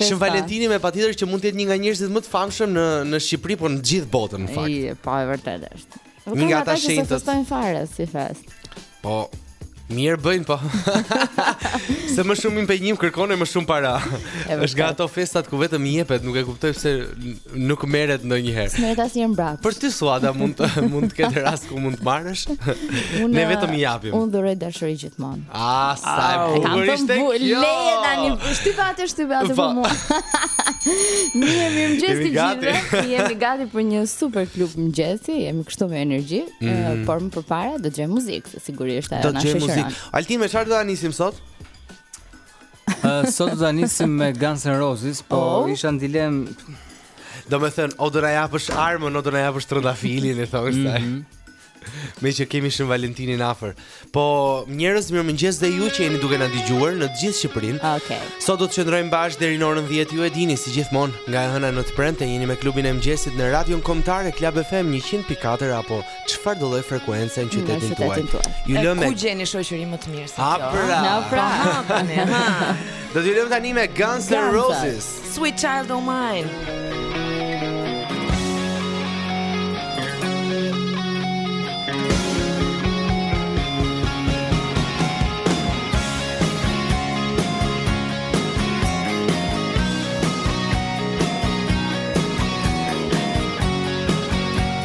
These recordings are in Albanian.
Shën Valentini me patjetër që mund të jetë një nga njerëzit më të famshëm në në Shqipëri, por në të gjithë botën në fakt. I, po e vërtetë është. Një nga ata që festojnë fare si festë. Po, Mirë bëjnë po. Se më shumë impenjim kërkon e më shumë para. Është nga ato festat ku vetëm jepet, nuk e kuptoj pse Nuk merret ndonjëherë. S'merret asnjëherë mbrapsht. Për ty Suada mund të mund të ketë rast ku mund të marrësh. Unë ne vetëm i japim. Unë dhuroj dashuri gjithmonë. Ah, sa e bukur ishte kjo. Leje tani, shtyp atë, shtyp atë po. për mua. Mirë, mirëmëngjes të gjithëve. Jemi gati për një super klub mëngjesi. Jemi këtu me energji, mm -hmm. por më përpara do të kemi muzikë, sigurisht ajo na shoqëron. Do të kemi muzikë. Altin me çfarë do ta nisim sot? Uh, sot do ta nisim me Guns N' Roses, po oh. isha në dilemë... Domethënë, o do na japësh armën, o do na japësh trëndafilin, e thonë shtaj. Mm -hmm. Meqë kemi Shën Valentinin afër. Po njerëz mirëmëngjes dhe ju që jeni duke na dëgjuar në të gjithë Shqipërinë okay. Sot do të qëndrojmë bashkë deri në orën dhjetë ju e dini si gjithmonë Nga e hëna në të premte jeni me klubin e mëngjesit në radion kombëtare Club FM 100.4 apo Çfarëdo lloj frekuence në qytetin tuaj? Ju lëmë. Ku gjeni shoqëri më të mirë se kjo? Pra. A pra. Do t'ju lëmë tani me Guns N' Roses. Sweet Child O' Mine.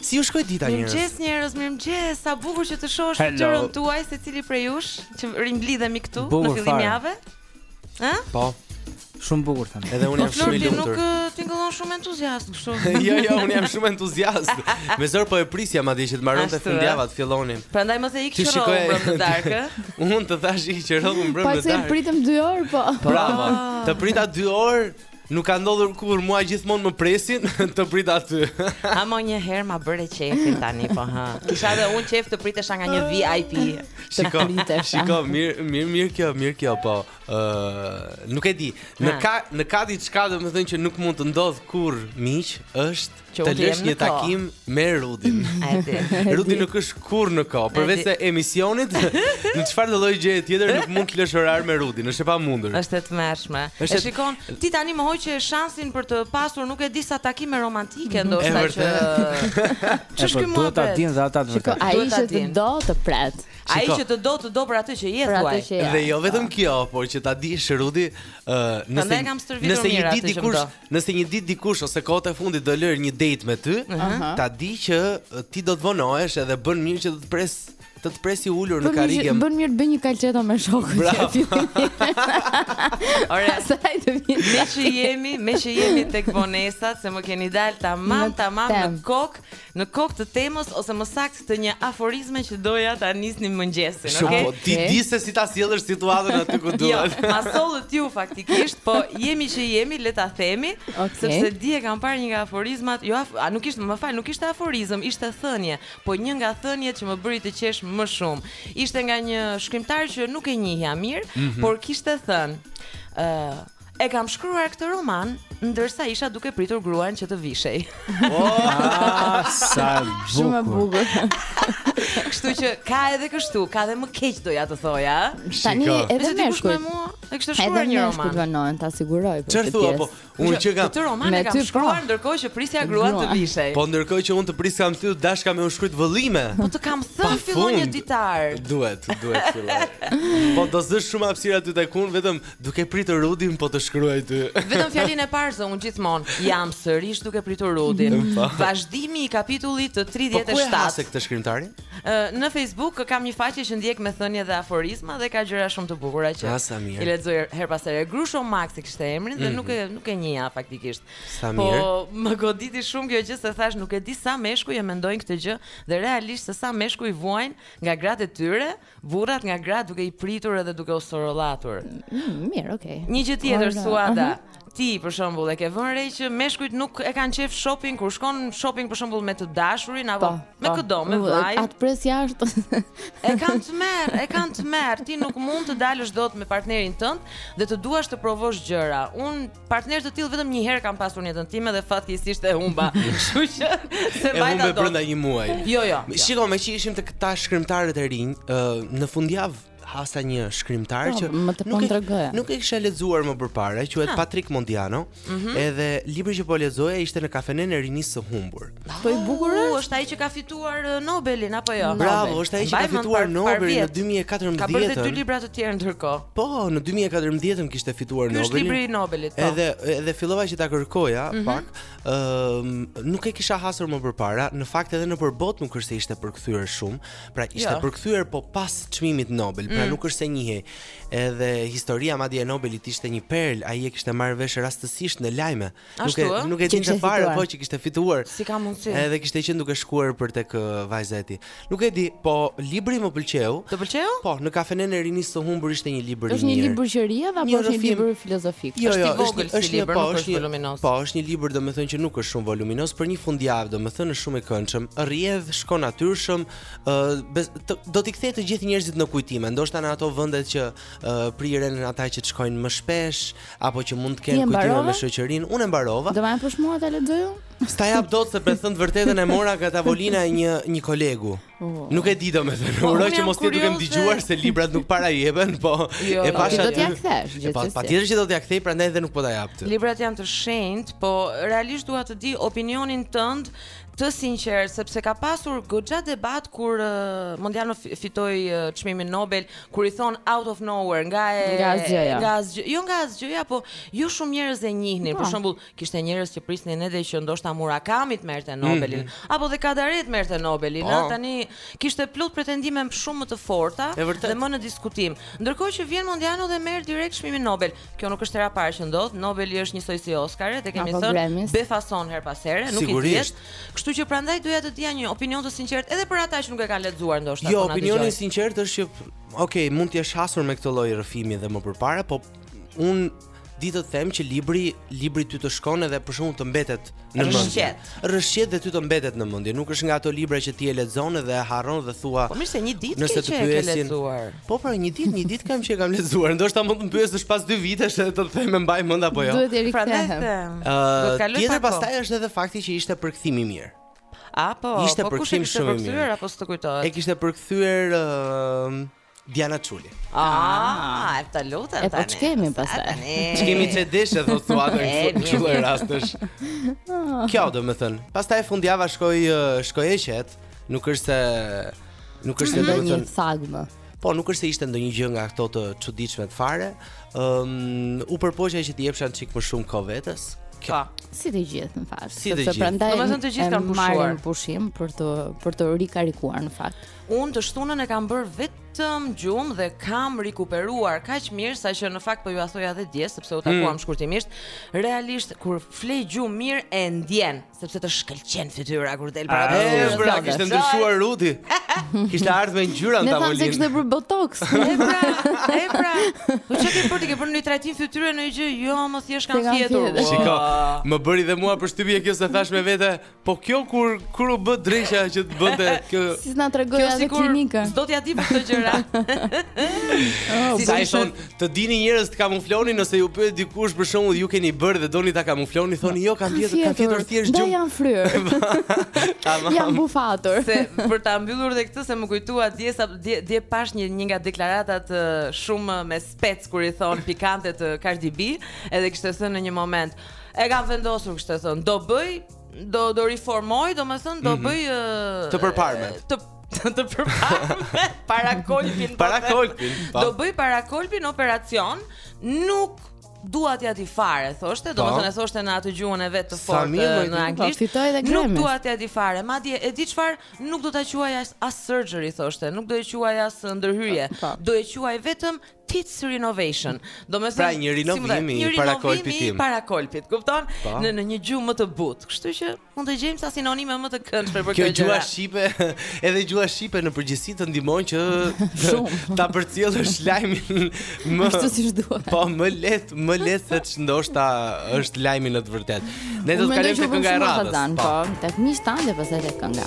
Si ju shkoi dita njerëz? Mirëmëngjes njerëz, mirëmëngjes. Sa bukur që të shohësh fytyrën tuaj, secili prej jush që rimblidhemi këtu në fillim jave. Ë? Po. Shumë bukur thënë. Edhe unë jam po, shumë i lumtur. Po nuk tingëllon shumë entuziast kështu. Jo, jo, unë jam shumë entuziast. Me zor po e prisja madje që të mbaronte fundjava të fillonin. Prandaj mos e ik që rrova mbrëm në darkë. Unë të thashë ik që rrova mbrëm në darkë. Pasi e pritëm 2 orë, po. Bravo. Ah. Të prita 2 orë Nuk ka ndodhur kurrë mua gjithmonë më presin të prit aty. Ama një herë ma bëre qejfin tani po ha. Kisha dhe unë qejf të pritesha nga një VIP. Shiko, shiko, mirë, mirë, mirë kjo, mirë kjo, po. Ë, uh, nuk e di. Në ka në ka diçka domethënë që nuk mund të ndodhë kurrë miq është Të lësh një takim me Rudin. Rudi nuk është kurrë në kohë, përveçse emisionit, në çfarëdo lloj gjëje tjetër nuk mund të lësh orar me Rudin, është e pamundur. Është e tmerrshme. E shikon, ti tani më hoqe shansin për të pasur nuk e di sa takime romantike mhm. ndoshta që. Ç'është ky muhabet? Do ta dinë dhe ata të vërtetën. Ai që të do të pret. Ai që të do të do për atë që je thuaj. Dhe jo vetëm kjo, por që ta dish Rudi, nëse nëse një ditë dikush Nëse një ditë dikush ose kohët e fundit do lërë një date me ty, Aha. ta di që e, ti do të vonohesh edhe bën mirë që të të pres të të presë ulur në Bën mirë, karrige. që- bën mirë të bëjë një kalçeto me shokun. Bravo. që fillim. Ore, Pastaj të vjen. me që jemi, me që jemi tek vonesat, se më keni dalë tamam, Në tamam në temë. kokë, Në kokë të temës ose më saktë të një aforizme që doja ta nisnim mëngjesin, Shumë, okay? po, ti di se si ta sjellësh situatën aty ku Jo, duhet. ma sollët ju faktikisht, po meqë jemi, le ta themi, Okej. sepse dje kam parë një nga aforizmat, jo, af, a nuk ishte, më fal, nuk ishte aforizëm, ishte thënie, po një nga thëniet që më bëri të qesh më shumë. Ishte nga një shkrimtar që nuk e njihja mirë, Mhm. por kishte thënë, ë E kam shkruar këtë roman ndërsa isha duke pritur gruan që të vishej. Ah, sa bukur. Shumë bukur. Kështu që ka edhe kështu, ka edhe më keq doja të thoja. Tani edhe më shkoj. Ai kishte shkruar një roman. Edhe më ta siguroj për këtë. Çfarë po? Unë që kam. Këtë roman e kam po. shkruar ndërkohë që prisja gruan të vishej. Po ndërkohë që unë të prisja kam thënë dashka me u shkruajt vëllime. Po të kam thënë fillon një ditar. Duhet, duhet filluar. Po do zë shumë hapësira ty tek unë vetëm Duke pritur Rudin po të shkruaj ty. Vetëm fjalën e parë se unë gjithmonë jam sërish duke pritur Rudin. Po. Vazhdimi i kapitullit të 37. Po ku e hase këtë shkrimtarin? Në Facebook kam një faqe që ndjek me thënie dhe aforizma dhe ka gjëra shumë të bukura që. Ah, sa mirë. I lexoj herë pas here. Grusho Max e kishte emrin dhe mm -hmm. nuk e nuk e njihja faktikisht. Sa po, mirë. Po më goditi shumë kjo gjë se thashë nuk e di sa meshkuj e mendojnë këtë gjë dhe realisht se sa meshkuj vuajnë nga gratë e tyre Burrat nga gratë duke i pritur edhe duke u sorollatur. Mm, mirë, okay. Një gjë tjetër Ore, Suada, uh -huh. ti për shembull e ke vënë re që meshkujt nuk e kanë qejf shopping kur shkon shopping për shembull me të dashurin apo po, me po. këdo, me vllai. Atë pres jashtë. e kanë tmerr, e kanë tmerr. Ti nuk mund të dalësh dot me partnerin tënd dhe të duash të provosh gjëra. Un Partner të tillë vetëm një herë kam pasur në jetën time dhe fatkeqësisht e humba. Kështu që s'e mbajta dot. E humba brenda një muaji. Jo, jo. jo. Shiko, meqë ishim te këta shkrimtarët e rinj, në fundjavë hasa një shkrimtar po, që më të nuk e nuk e kisha lexuar më përpara, quhet ah. Patrick Modiano, mm -hmm. edhe libri që po lexoja ishte në kafenen e rinisë së humbur. Po i bukur është. Është ai që ka fituar uh, Nobelin apo jo? Bravo, është ai që ka fituar Nobelin në 2014. Ka bërë dhe dy libra të tjerë ndërkohë. Po, në 2014 kishte fituar Nobelin. Është libri i Nobelit. Po. Edhe edhe fillova që ta kërkoja, mm -hmm. pak, ë uh, nuk e kisha hasur më përpara. Në fakt edhe nëpër botë nuk është se ishte përkthyer shumë. Pra ishte jo. përkthyer po pas çmimit Nobel, pra mm. nuk është se njihej. Edhe historia madje e Nobelit ishte një perlë, ai e kishte marrë vesh rastësisht në lajme. Nuk e nuk e dinte fare që kishte fituar. Si ka mundsi? Edhe kishte qenë duke shkuar për tek vajza e tij. Nuk e di, po libri më pëlqeu. Të pëlqeu? Po, Në kafenenë e rinisë së humbur ishte një libër i mirë. Është një libër që rrjedh apo është një libër filozofik? Jo, është jo, i vogël si libër, po, nuk është voluminoz. Po, është një libër domethënë që nuk është shumë voluminoz, për një fundjavë domethënë është shumë i këndshëm. Rrjedh, shkon natyrshëm, do t'i kthejë të gjithë njerëzit në kujtime, ndoshta në ato vendet që priren ata që të shkojnë më shpesh, apo që mund të kenë kujtime me shoqërinë. Unë e mbarova. Do më japësh mua ta lexoj unë? S'ta jap dot se për të thënë të vërtetën e mora nga tavolina e një një kolegu. Oh. Nuk e di domethënë. Po, Uroj që mos të jetë duke më dëgjuar se librat nuk para jepen, po jo, e jo, e pashë. Do t'ia kthesh gjithsesi. Po patjetër që do t'ia kthej, prandaj edhe nuk po ta jap ty. Librat janë të shenjtë, po realisht dua të di opinionin tënd të sinqertë sepse ka pasur goxha debat kur uh, Mondiano fitoi çmimin uh, Nobel kur i thonë out of nowhere nga e nga asgjëja nga asgjë jo nga asgjëja po jo shumë njerëz e njihnin për po. shembull kishte njerëz që prisnin edhe që ndoshta Murakami të merrte Nobelin mm -hmm. apo dhe Kadare të merrte Nobelin oh. tani kishte plot pretendime shumë më të forta dhe më në diskutim ndërkohë që vjen Mondiano dhe merr direkt çmimin Nobel kjo nuk është hera e parë që ndodh Nobeli është njësoj si Oscar-et e kemi thënë befason herë pas here nuk i thjesht Kështu që prandaj doja të dija një opinion të sinqertë edhe për ata që nuk e kanë lexuar ndoshta jo, po na dëgjojnë. Jo, opinioni i sinqertë është që ok, mund të jesh hasur me këtë lloj rrëfimi dhe më përpara, po unë di të them që libri, libri ty të shkon edhe për shkakun të mbetet në mendje. Rrëshqet. Rrëshqet dhe ty të mbetet në mendje. Nuk është nga ato libra që ti e lexon dhe e harron dhe thua. Po mirë se një ditë ke që e ke lexuar. Po pra, një ditë, një ditë kam që e kam lexuar. Ndoshta mund të më pyesësh pas 2 vitesh edhe të them e mbaj mend apo jo. Duhet të rikthehem. Ëh, tjetër pastaj është edhe fakti që ishte përkthim i mirë. Apo, ishte po kush e kishte përkthyer apo s'të kujtohet? E kishte përkthyer uh, Diana Çuli. Ah, e të lutem tani. E po ç'kemi pastaj. Ç'kemi, ç'e deshe të thuash në këto lloj rastesh. Kjo do të thënë. Pastaj fundjava shkoi shkoi e qetë. Nuk është se nuk është se do të thënë. Po, nuk është se ishte ndonjë gjë nga këto të çuditshmet fare. Ëm, um, u përpoqja që t'i jepja një çikë më shumë kohë vetes. Kjo. Pa. Si të gjithë në fakt. Si të gjithë. Domethënë të gjithë kanë pushuar. Marrin pushim për të për të rikarikuar në fakt. Unë të shtunën e kam bërë vetëm gjumë dhe kam rikuperuar kaq mirë sa që në fakt po jua thoja edhe dje sepse u takuam hmm. shkurtimisht. Realisht kur fle gjumë mirë e ndjen. sepse të shkëlqen fytyra kur del para tij. Pra, kishte ndryshuar Ruti. Kishte ardhur me ngjyra në tavolinë. Ne thamë se kishte bërë botox. E pra, e pra. Po çka ke bërë ti? Ke bërë një trajtim fytyre, ndonjë gjë? Jo mo, thjesht kam fjetur. Shiko, më bëri dhe mua përshtypje kjo se thashë me vete, po kjo kur kur u bë dreqja që të bënte kjo. S'na e tregoi atë klinikën. S'do t'ia di për këto gjëra. Oh, siç i thonë, Të dini njerëz të kamufloni nëse ju pyet dikush për shembull ju keni bërë dhe doni ta kamufloni thoni jo kam fjetur kam fjetur thjesht gjumë. Po jam fryrë. Tamam. Jam bufatur. Se për ta mbyllur dhe këtë se më kujtua dje sa dje, dje pashë një një nga deklaratat shumë me spec kur i thonë pikante të Cardi B, edhe kishte thënë në një moment e kam vendosur kështu thotë do bëj do do riformoj, domethënë do mhm. bëj mm -hmm. uh, të përparme. Të të përparme parakolpin. Po parakolpin. Po. Do bëj parakolpin operacion, nuk dua t'ja di fare, thoshte, po. domethënë e thoshte në atë gjuhën e vet të fortë në anglisht. Nuk dua t'ja di fare, madje e di çfarë, nuk do ta quaj as, as surgery thoshte, nuk do e quaj as ndërhyrje. Do e quaj vetëm Tits Renovation. Domethënë, pra një rinovim i parakolpit tim. Një parakolpit, kupton? Pa. Po. Në në një gjuhë më të butë. Kështu që mund të gjejmë sa sinonime më të këndshme për këtë gjë. Kjo gjuha shqipe, edhe gjuha shqipe në përgjithësi të ndihmon që shumë ta përcjellësh lajmin më ashtu siç duhet. Po, më lehtë, më lehtë se ç'ndoshta është lajmi në të vërtetë. Ne do të kalojmë tek kënga e radhës. Po, tek miqtë dhe pastaj tek kënga.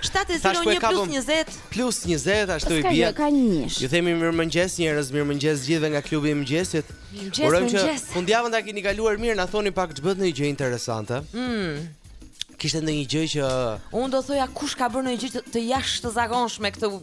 701 Tash po e plus kapëm. 20. Plus 20 ashtu i S'ka bie. gjë, ka një njësh. Ju themi mirëmëngjes njerëz, mirëmëngjes të gjithëve nga klubi i mëngjesit. Mirëmëngjes, Urojmë që mirëmëngjes. fundjavën ta keni kaluar mirë, na thoni pak ç'bëhet ndonjë gjë interesante. Mm. Kishte ndonjë gjë që Unë do thoja kush ka bërë ndonjë gjë të- të jashtëzakonshme këtë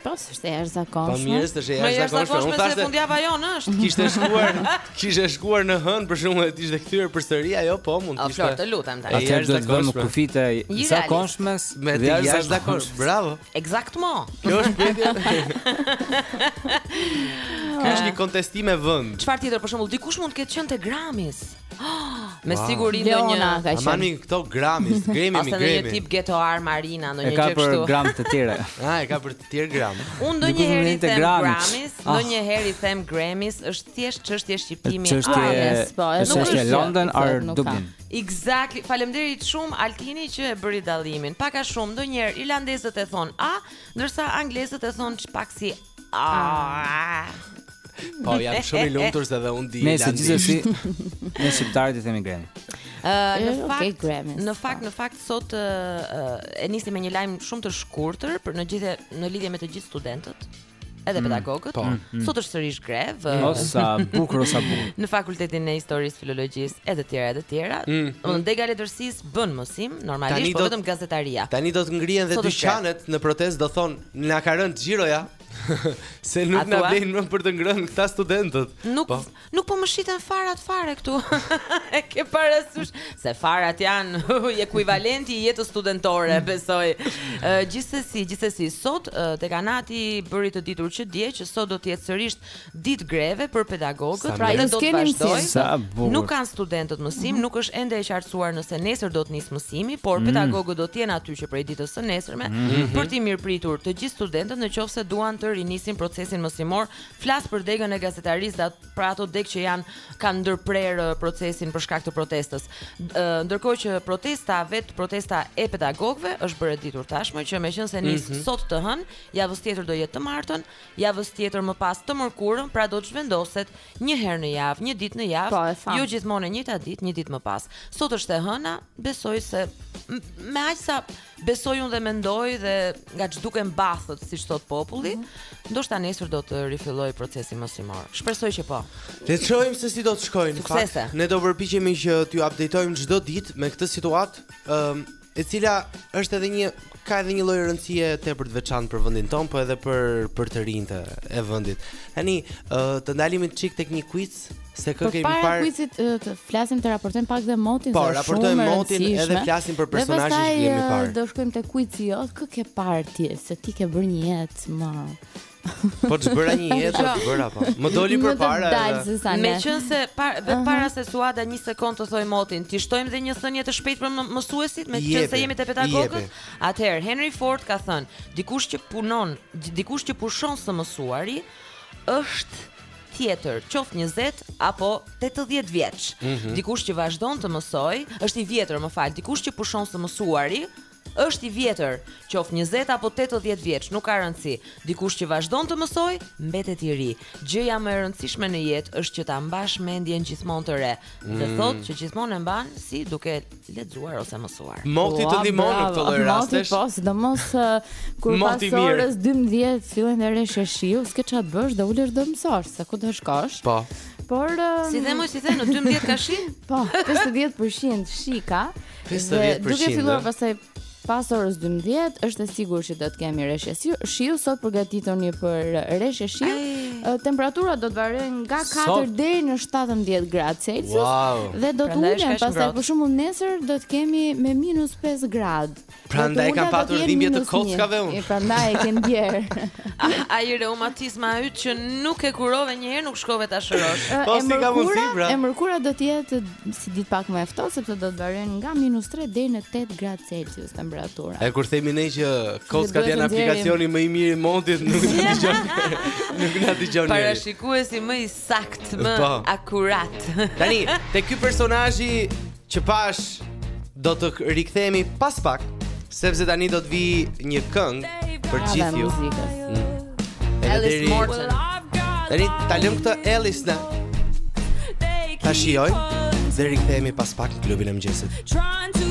Po, s'është e jashtëzakonshme. Po mirë, s'është e jashtëzakonshme. Më jashtëzakonshme se thashtë... fundjava jonë është. Kishte shkuar, kishte shkuar në hënë për shembull dhe t'ishte kthyer përsëri ajo, po mund të ishte. Atë të lutem tani. Atë do të vëmë kufijtë e zakonshmes me të jashtëzakonshmen. Bravo. Ekzakt mo. Kjo është pyetje. Kjo është një kontestim me vend. Çfarë tjetër për shembull, dikush mund të ketë qenë te Grammys. Me wow. siguri ndonjë Leona ka qenë. Mami këto grami, gremi me gremi. Ose një tip ghetto ar Marina, ndonjë gjë kështu. E ka për gram të tjera. Ah, e ka për të tjerë gram. Unë ndonjëherë i them Grammys, ah. ndonjëherë i them Grammys, është thjesht çështje shqiptimi. Çështje, po, është çështje London or Dublin. Exactly. Faleminderit shumë Altini që e bëri dallimin. Pak a shumë ndonjëherë irlandezët e thonë A, ndërsa anglezët e thonë pak si Ah. Po jam shumë i lumtur se dhe unë di. Ne se gjithsesi ne shqiptarët i themi Grammy. Ë në fakt okay, Grammy. Në fakt në fakt sot uh, e nisim me një lajm shumë të shkurtër për në gjithë në lidhje me të gjithë studentët edhe mm, pedagogët. Po. Mm, mm. Sot është sërish grevë. Jo sa bukur sa bukur. Në fakultetin e historisë, filologjisë e të tjera e të tjera. Mm. Domethënë dega e letërsisë bën mësim, normalisht po vetëm gazetaria. Tani do të ngrihen dhe dyqanet në protestë do thonë Na ka rënë xhiroja. Se nuk na blejnë më për të ngrënë këta studentët. Nuk po. nuk po më shiten farat fare këtu. e ke parasysh se farat janë ekuivalenti i jetës studentore, mm. besoj. Uh, gjithsesi, gjithsesi sot uh, dekanati bëri të ditur që dje që sot do të jetë sërish ditë greve për pedagogët, pra ajo do të vazhdojë. Nuk kanë studentët mësim, nuk është ende e qartësuar nëse nesër do të nisë mësimi, por mm. pedagogët do të jenë aty që prej ditës së nesërme mm-hmm. për të mirëpritur të gjithë studentët në qoftë se duan të rinisin procesin mësimor. Flas për degën e gazetarisë, dat, pra ato degë që janë kanë ndërprerë uh, procesin për shkak të protestës. Uh, ndërkohë që protesta vet protesta e pedagogëve është bërë e ditur tashmë që meqenëse nis mm -hmm. sot të hënën, javës tjetër do jetë të martën, Javës tjetër më pas të mërkurën, pra do të zhvendoset një herë në javë, një ditë në javë, po, jo gjithmonë e njëjta ditë, një ditë më pas. Sot është e hëna, besoj se me aq sa besoj unë dhe mendoj dhe nga ç'duken bathët, siç thotë populli, mm -hmm. ndoshta nesër do të rifillojë procesi mësimor. Shpresoj që po. Le të shohim se si do të shkojnë. Suksese. Fakt, ne do përpiqemi që t'ju updateojmë çdo ditë me këtë situatë. Ëm, um, e cila është edhe një ka edhe një lloj rëndësie tepër të veçantë për vendin tonë, po edhe për për të rinjtë e vendit. Tani, uh, të ndalemi çik tek një quiz se kë kemi parë. Para quizit të flasim të raportojmë pak dhe motin po, se shumë. Po, raportojmë motin edhe flasim për personazhin që kemi parë. Do shkojmë te quizi jot, kë ke parë ti se ti ke bërë një jetë, më Po ta bëra një jetë, po ta bëra po. Më doli përpara. Meqenëse par, vetë mhm. para se Suada një sekund të thojë motin, t'i shtojmë dhe një thënie të shpejtë për mësuesit, meqenëse jemi te pedagogët, atëherë, Henry Ford ka thënë, dikush që punon, dikush që pushon së mësuari, është tjetër, qoftë 20 apo 80 vjeç. Mm -hmm. Dikush që vazhdon të mësojë, është i vjetër, më fal, dikush që pushon së mësuari, Është i vjetër, qoftë njëzet apo tetëdhjetë vjeç, nuk ka rëndësi. Dikush që vazhdon të mësojë, mbetet i ri. Gjëja më e rëndësishme në jetë është që ta mbash mendjen gjithmonë të re dhe thotë që gjithmonë e mban si duke lexuar ose mësuar. Moti të Ua, ndihmon në bravo. këtë lloj Moti, rastesh. Po, sidomos ë, kur Mot i pas mirë. orës 12 fillojnë të reshje shiu, s'ke ç'a të bësh dhe ulesh dhe mësosh, se ku do shkosh. Po. Por ë, Si the moj, si the në 12 ka shi? Po, 50% shi ka. 50%. Duke filluar pastaj pas orës 12 është e sigurt që do të kemi reshje shiu. Sot përgatituni për reshje shiu. Temperaturat do të variojnë nga 4 sot... deri në 17 gradë Celsius wow. dhe do të ulen pastaj për shembull nesër do të kemi me -5 gradë. Prandaj kam patur dhimbje të kockave unë. E prandaj e ke ndjer. Ai reumatizma yt që nuk e kurove një herë, nuk shkove ta shërosh. Po si ka mundsi pra? E mërkura do të jetë si ditë pak më e ftohtë sepse do të variojnë nga -3 deri në 8 gradë Celsius temperatura. E kur themi ne që kockat janë aplikacioni më i mirë i motit, nuk na dëgjon. Nuk na dëgjon. Parashikuesi më i saktë, po. akurat. Tani, te ky personazhi Që pash do të rikthehemi pas pak sepse tani do të vi një këngë për gjithë ju. Mm. Alice Merton. Tani ta lëm këtë Alice ne. Ta shijoj dhe rikthehemi pas pak në klubin e mëngjesit. Trying to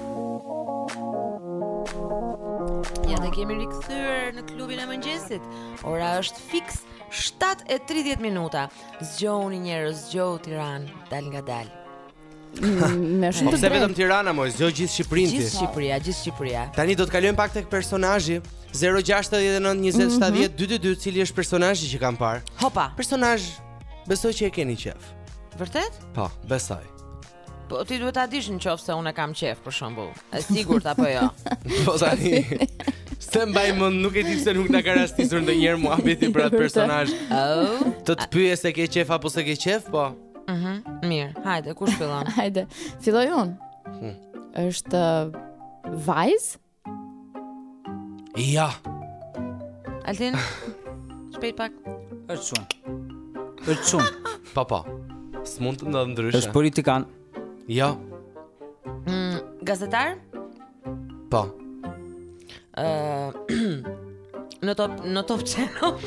Ja dhe jemi rikthyer në klubin e mëngjesit Ora është fix 7.30 minuta Zgjohu një herë, zgjohu tiran, dal nga dal Me shumë po drejtë vetëm tirana moj, zgjohu gjithë Shqipëri ti Gjithë Shqipëria, gjithë Shqipëria Tani do të kalojmë pak tek personazhi. 0692070222 mhm. cili është personazhi që kam parë. Hopa. Personazh besoj që e keni qef. Vërtet? Po, besoj. Po ti duhet ta dish në qoftë se unë e kam qejf për shembull. E sigurt apo jo? Po tani. S'e mbaj mend nuk e di pse nuk na ka rastisur ndonjëherë muhabeti për atë personazh. Oh. Të të pyes e ke qejf apo s'e ke qejf, po. Mhm. Uh -huh. Mirë. Hajde, kush fillon? Hajde. Filloj unë. Hmm. Është uh, vajzë? Ja. Altin. Shpejt pak. Është shumë. Është shumë. Po po. S'mund të ndodhë ndryshe. Është politikan. Jo. Mm, gazetar? Po. Ëh. Uh, Në top në top channel.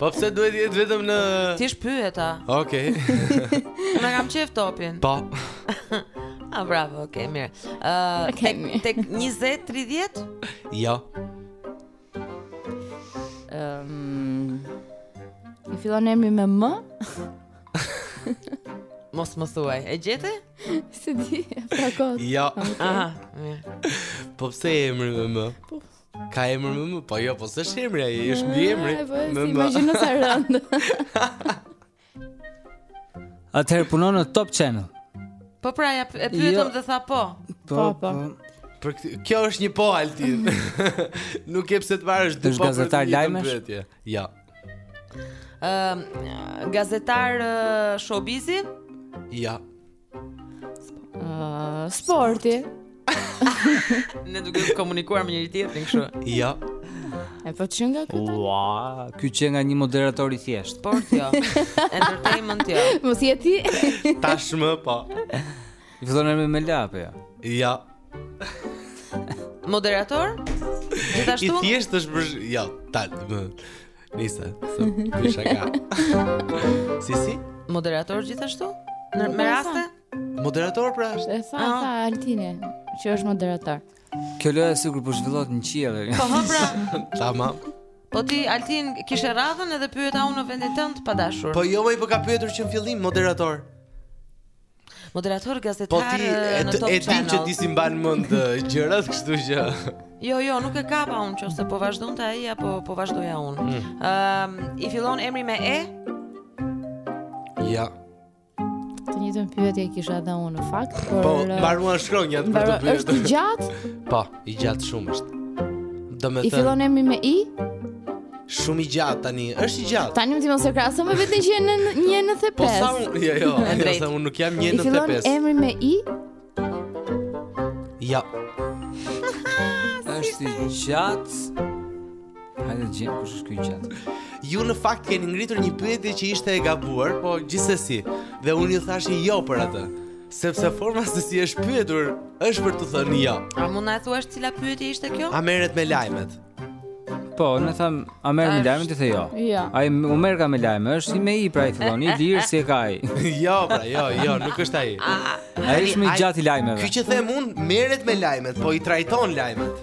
po pse duhet të jetë vetëm në Thjesht pyeta. Okej. Okay. Unë e kam qejf topin. Po. ah bravo, ok, mirë. Ë uh, okay, tek 20 30? Jo. Ehm. Um, i fillon emri me M? Mos më thuaj, e gjete? S'e di, pra kot. Jo. Aha. Po pse emri me m? Po. Ka emër me m? Po jo, po s'është emri ai, është mbiemri. Po, me m. Imagjino sa rënd. Atëherë punon në Top Channel. Po pra, ja e pyetëm, jo. dhe tha po. Po, po. po. Për këtë, kjo është një po altin. Nuk ke pse të marrësh dy po për një pyetje. Ja. Ëm uh, gazetar uh, showbizi? Jo. Uh, sporti. ne duke komunikuar me njëri-tjetrin kështu. Jo. E po çon nga këta? Ua, ky qenka një moderator i thjeshtë. Sporti jo. Entertainment jo. Mos je ti. Tashmë po. I fillon emri me L apo jo? Jo. Moderator? Gjithashtu. I thjeshtë është për ja, tal. Nisa, so, kisha ka. Si si? Moderator gjithashtu? Në me raste? Moderator pra është. E sa ah. sa Altini, që është moderator. Kjo lojë sikur po zhvillohet në qiell. Po ha pra. Tamam. Po ti Altin kishe radhën edhe pyeta unë në vendin tënd pa dashur. Po jo, ai po ka pyetur që në fillim moderator. Moderator gazetar po ti, e, në Top Channel. Po ti e di që ti s'i mban mend gjërat, kështu që. Jo, jo, nuk e kapa unë qoftë se po vazhdonte ai apo po vazhdoja unë. Mm. Um, I fillon emri me E? Jo. Të njëjtën pyetje kisha dhe unë në fakt, por... Po, eh, mbaruan shkronjat për të pyetur. Është i gjatë? Po. I gjatë shumë është. Domethënë. I fillon emri me i? Shumë i gjatë tani, është i gjatë. Tani mo ti mos e krahaso me veten që je 1.95. Po sa unë, jo, jo, jo, sa unë nuk jam 1.95. I fillon emri me i? Jo. është i gjatë. Hajde ta gjejmë kush është ky i gjatë. Ju në fakt keni ngritur një pyetje që ishte e gabuar, po gjithsesi. Dhe unë ju thashë jo për atë, sepse forma se si është pyetur është për të thënë jo. A mund na thuash cila pyetje ishte kjo? A merret me lajmet? Po, unë tham, a merret me lajmet ti the jo. Jo. Ai u merrka me lajme, është i me i pra i fillon, Ilir si e ka ai. jo, pra, jo, jo, nuk është ai. Ai është më i gjatë i lajmeve. Ky që them unë merret me lajmet, po i trajton lajmet.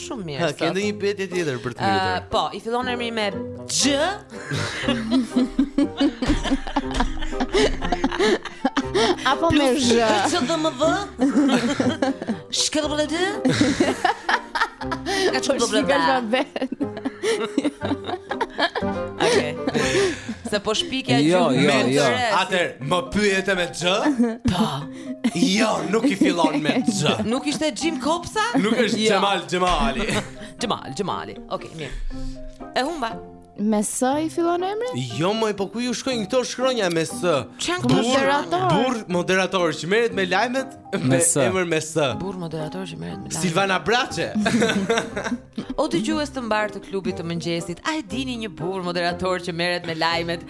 Shumë mirë. Ha, ke ndonjë pyetje tjetër për të pyetur? Uh, po, i fillon emri me X apo me xhë Që dhe më vë Shkërë për e dy Ka që për e dy Oke Se po shpikja jo, xhë jo, jo. Atër, më pyete me xhë? Po Jo, nuk i fillon me Xh. Nuk ishte Jim Kopsa? Nuk është jo. Xhemal Xhemali. Xhemal Xhemali. Okej, mirë. E humba. Me S i fillon emri? Jo, mo po ku ju shkojnë këto shkronja me S? Çan po moderator. Burrë moderator që merret me lajmet me emër me S. Burrë moderator që merret me lajmet. Silvana Braçe. o dëgjues të mbarë të klubit të mëngjesit, a e dini një burrë moderator që merret me lajmet?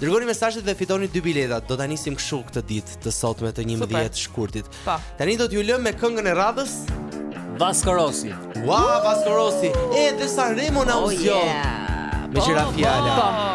Dërgoni mesazhet dhe fitoni dy bileta. Do ta nisim kështu këtë ditë të sotme të 11 shkurtit. Po. Tani do t'ju lëm me këngën e radhës. Vasco Rossi. Ua, wow, Vasco Rossi. E adesso, Ramona, oh. Oh, yeah. Me qira fjala. Po.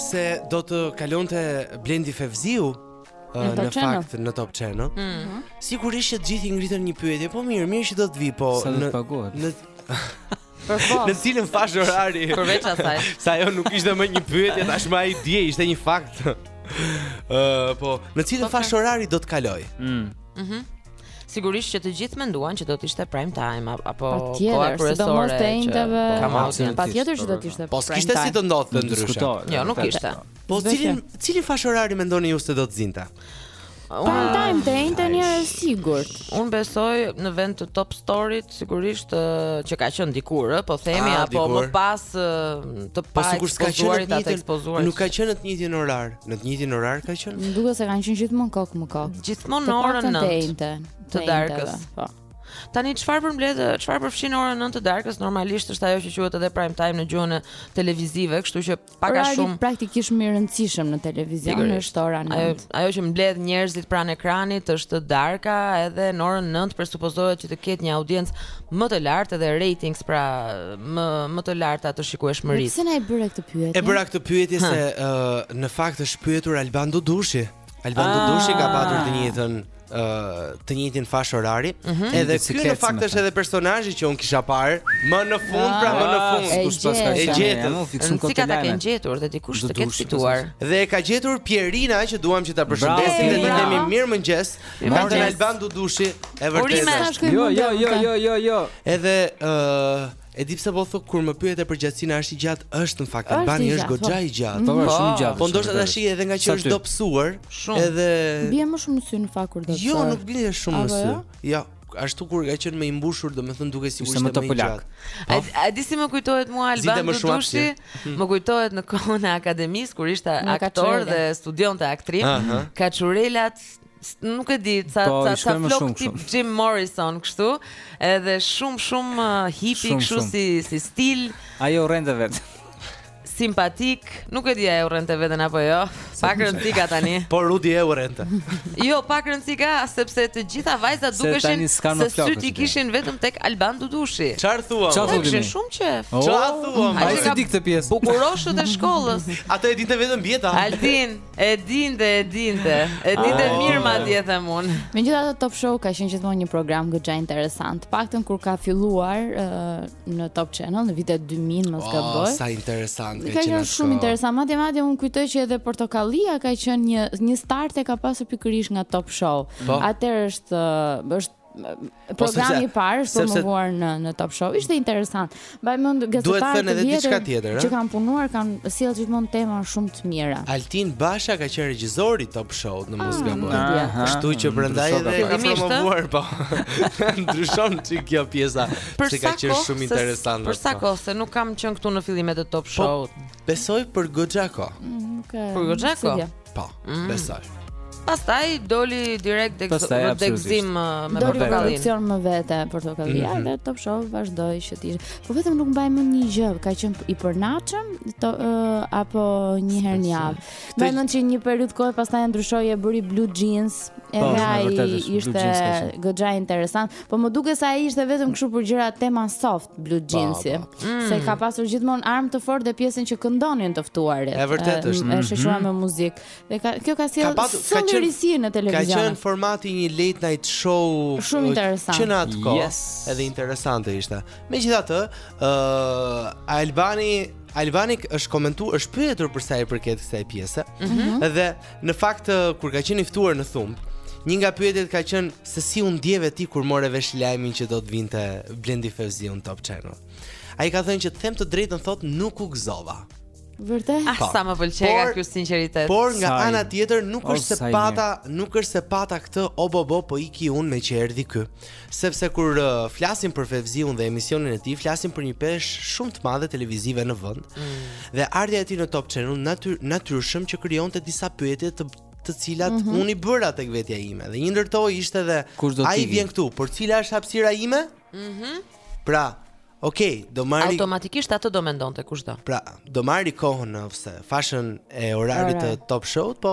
se do të kalonte Blendi Fevziu në fakt në Top Channel. Mm -hmm. Sigurisht që të gjithë e ngritën një pyetje, po mirë, mirë që do të vi, po Sa e paguan? Në Në cilën fashë orari? Përveç asaj. Se ajo nuk ishte më një pyetje, tashmë ai dje ishte një fakt. Ëh, uh, po, në cilën po, fashë orari do të kaloj? Mm. Mhm. Mm Sigurisht që të gjithë menduan që do të ishte prime time apo koha kryesore të enjteve. Po, Patjetër që do të ishte prime time. Po kishte si të ndodhte ndryshe. Jo, nuk kishte. Po cilin cilin fash orari mendoni ju se do të zinte? Prime time të enjten, e sigurt. Unë besoj në vend të top story-t Sigurisht që ka qenë dikur, ë, po themi A, apo më pas Të Paekspozuarit po, Të Paekspozuar. Nuk ka qenë në të njëjtin orar, në të njëjtin orar ka qenë. Më duket se kanë qenë gjithmonë kokë më kokë. Gjithmonë në orën 9 të, të darkës. Po. Tani çfarë përmbledh, çfarë përfshin ora 9 të darkës? Normalisht është ajo që quhet edhe prime time në gjuhën televizive, kështu që pak a shumë praktikisht më i rëndësishëm në televizion Pikërisht. është ora 9. Ajo, ajo që mbledh njerëzit pranë ekranit është darka, edhe në orën 9 presupozohet që të ketë një audiencë më të lartë dhe ratings pra më më të larta të shikueshmërisë. Pse na e bëre këtë pyetje? E bëra këtë pyetje se uh, në fakt është pyetur Alban Dudushi. Alban ah. Dudushi ka patur të njëjtën të njëjtin fash orari. Mm -hmm. Edhe ky në fakt është edhe personazhi që un kisha parë mbrëmë në fund, mbrëmë në ah, fund. E gjetën, e gjetën. Shyqyr ta kenë gjetur dhe dikush të ketë fituar. Dhe e ka gjetur Pierina që duam që ta përshëndesim dhe t'i themi mirëmëngjes. Martin Alban Dudushi, e vërtetë. Jo, jo, jo, jo, jo, jo. Edhe ë E di pse po kur më pyete për gjatësinë, a është i gjatë, është në fakt, Albani është goxha i gjatë. Po, është shumë i gjatë. Po ndoshta tash edhe nga që është dobësuar, edhe bie më shumë në sy në fakt kur dobësohet. Jo, nuk bie shumë në sy. Jo, ashtu kur ka qenë më i mbushur, domethënë dukej sigurisht më topolak. Po. A di si më kujtohet mua Alban Dudushi? Hmm. Më kujtohet në kohën e akademisë kur ishte aktor dhe studionte aktrim, kaçurelat Nuk e di, ca po, ca ca flok tip Jim Morrison kështu, edhe shumë shumë uh, hipi kështu si si stil. E urrente veten. Simpatik, nuk e di a e urrente veten apo jo. Pak rëndësi ka tani. Po Rudi e urrente. Jo, pak rëndësi ka sepse të gjitha vajzat dukeshin se syt i kishin vetëm tek Alban Dudushi. Çfarë thua? Çfarë thua? Kishin shumë qejf. Oh, Çfarë thua? Ai e di këtë pjesë. Bukuroshët e shkollës. Atë e dinte vetëm Bieta. Altin. E dinte, e dinte. E dinte ah. mirë madje them un. Megjithatë Top Show ka qenë gjithmonë një program goxha interesant. Paktën kur ka filluar uh, në Top Channel në vitet 2000 mos gaboj. Oh, sa interesant ka qenë. Ka qenë shumë interesant. Madje madje un kujtoj që edhe Portokallia ka qenë një një start e ka pasur pikërisht nga Top Show. Po. Atëherë është uh, është Po, programi i parë është promovuar në në Top Show, ishte interesant. Mbaj mend gazetarët e vjetër që kanë punuar kanë sjellë gjithmonë tema shumë të mira. Altin Basha ka qenë regjisori i Top Show në ah, mos gaboj. Kështu që prandaj edhe e ka promovuar po. Ndryshon ti kjo pjesa se ka qenë shumë interesante. Për sa po. kohë se nuk kam qenë këtu në fillimet e Top po, Show. Besoj për goxha kohë. Mm, nuk e. Për goxha kohë. Po, mm. besoj. Pastaj doli direkt tek në gdhendje uh, me portokallin. Doli emision më vete portokallia. Mm -hmm. Dhe Top Show vazhdoi që të ishte. Po vetëm nuk mbaj mend një gjë, ka qenë i përnatshëm, uh, apo një herë në javë. Mbaj mend që një periudhë kohë pastaj ndryshoi e bëri blue jeans. Po, edhe ai ishte goxha interesant. Po më duket se ai ishte vetëm kështu për gjëra tema soft, blue jeansi. Mm. Se ka pasur gjithmonë armë të fortë dhe pjesën që këndonin të ftuarit. E vërtet është. E shoqëruar mhm. me muzikë. Dhe ka, kjo ka sjell ka ka qen, risi në televizion. Ka qenë formati një late night show shumë interesant. Që në atë kohë yes. edhe interesante ishte. Megjithatë, ë uh, Albani Albani është komentuar, është pyetur për sa i përket kësaj pjese. Mm -hmm. Dhe Në fakt, kur ka qenë i ftuar në thumb, një nga pyetjet ka qenë se si u ndjeve ti kur more vesh lajmin që do të vinte Blendi Fevziu në Top Channel. Ai ka thënë që të them të drejtën thot nuk u gëzova. Vërtet? Ah, sa më pëlqen ky sinqeritet. Por nga ana tjetër nuk është se pata, nuk është se pata këtë obobo po iki un me që erdhi ky. Sepse kur uh, flasim për Fevziun dhe emisionin e tij, flasim për një peshë shumë të madhe televizive në vend. Mm. Dhe ardhja e tij në Top Channel natyr natyrshëm që krijonte disa pyetje të të cilat mm -hmm. unë i bëra tek vetja ime. Dhe një ndër to ishte dhe ai vjen këtu, por cila është hapësira ime? Mhm. Mm pra, Ok, do marri automatikisht atë do mendonte kushdo. Pra, do marri kohën ose fashën e orarit të Top Show-t, po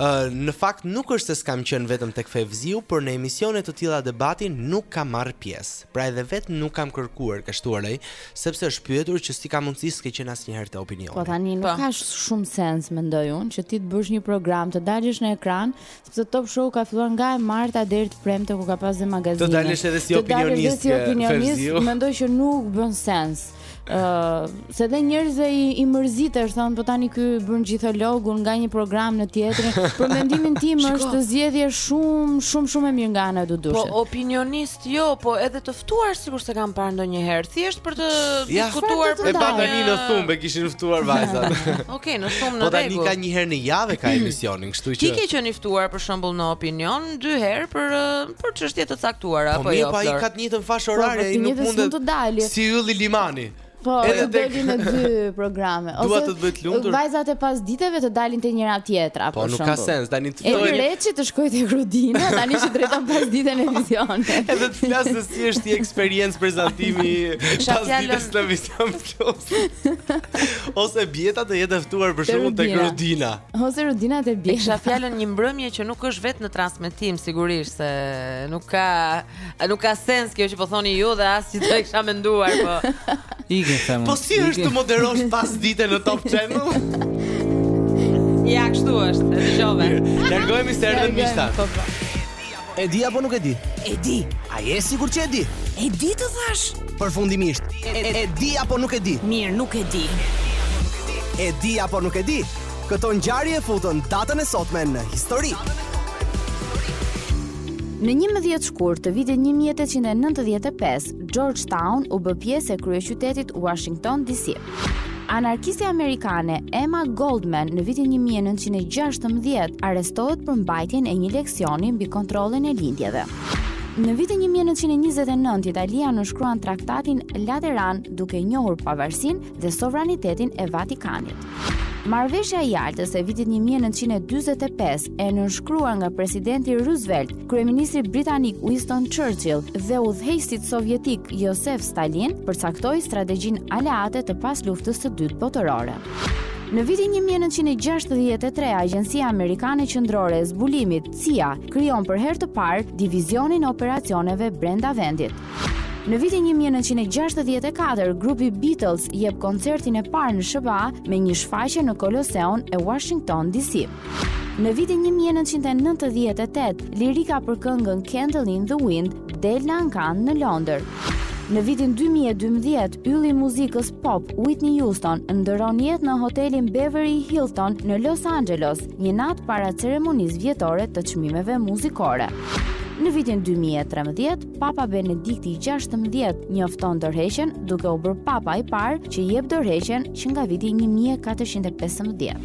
Uh, në fakt nuk është se s'kam qenë vetëm tek Fevziu, por në emisione të tilla debati nuk kam marrë pjesë. Pra edhe vet nuk kam kërkuar ka shtuar ai, sepse është pyetur që si ka mundësi s'ke qenë asnjëherë te opinioni. Po tani nuk Po. ka shumë sens mendoj unë që ti të bësh një program, të dalësh në ekran, sepse Top Show ka filluar nga e marta deri të premte ku ka pas dhe magazine. Të dalësh edhe si opinionist. Të dalësh edhe si opinionist, mendoj që nuk bën sens. Ëh, uh, se dhe njerëzve i, i mërzitesh, thonë, po tani ky bën gjithologun nga një program në tjetrin. Për mendimin tim është zgjedhje shumë, shumë shumë e mirë nga ana e Dudushit. Po opinionist jo, po edhe të ftuar sikur s'e kanë parë ndonjëherë, thjesht për të ja, diskutuar për ta. Po tani në thumb e kishin ftuar vajzat. Okej, okay, në thumb në rregull. Po tani ka një herë në javë ka emisionin, kështu që Ti ke qenë i ftuar për shembull në opinion dy herë për uh, Për çështje të caktuara po apo jo. Po mirë, po ai ka të njëjtën fashë po, orare, ai nuk mund të dalë. Si Ylli Limani. Po, edhe të dalin në dy programe. Ose Dua të të bëj të lumtur. Vajzat e pasditeve të dalin te njëra tjetra, po, po nuk ka sens, dalin të ftojnë. Edhe Reçi të shkojë te Rudina, tani që drejton pasditen e Vizion. Edhe të flasë si është si eksperiencë prezantimi i pasdites në Vizion. Ose Bieta të jetë e ftuar për shembull tek Rudina. Ose Rudina te Bieta. E kisha fjalën një mbrëmje që nuk është vetë në transmetim sigurisht se nuk ka nuk ka sens kjo që po thoni ju dhe as që e kisha menduar po. Ikë them. Po si është të moderosh pasdite në Top Channel? Ja kështu është, e dëgjove. Largohemi se erdhën mishtat. Po, po. E di apo nuk e di? E di. A je e sigurt që e di? E di të thashë. Përfundimisht, e, e di apo nuk e di? Mirë, nuk e di. E di apo nuk e di? Këto ngjarje e futën datën e sotme në histori. Në 11 shkurt të vitit 1895, Georgetown u bë pjesë e kryeqytetit Washington DC. Anarkistja amerikane Emma Goldman në vitin 1916 arrestohet për mbajtjen e një leksioni mbi kontrollin e lindjeve. Në vitin 1929 Italia nënshkruan traktatin Lateran duke njohur pavarësinë dhe sovranitetin e Vatikanit. Marrëveshja e Jaltës e vitit 1945 e nënshkruar nga presidenti Roosevelt, kryeministri britanik Winston Churchill dhe udhëheqësit sovjetik Josef Stalin përcaktoi strategjinë aleate të pasluftës së dytë botërore. Në vitin 1963, Agjencia Amerikane Qendrore e Zbulimit, CIA, krijon për herë të parë divizionin e operacioneve brenda vendit. Në vitin 1964, grupi Beatles jep koncertin e parë në SHBA me një shfaqje në Koloseun e Washington DC. Në vitin një mijë e nëntëqind e nëntëdhjetë e tetë, lirika për këngën Candle in the Wind del në ankan në Londër. Në vitin 2012, ylli i muzikës pop Whitney Houston ndërron jetë në hotelin Beverly Hilton në Los Angeles, një natë para ceremonisë vjetore të çmimeve muzikore. Në vitin 2013, Papa Benedikti 16 njofton dorëheqjen duke u bërë papa i parë që jep dorëheqjen që nga viti 1415.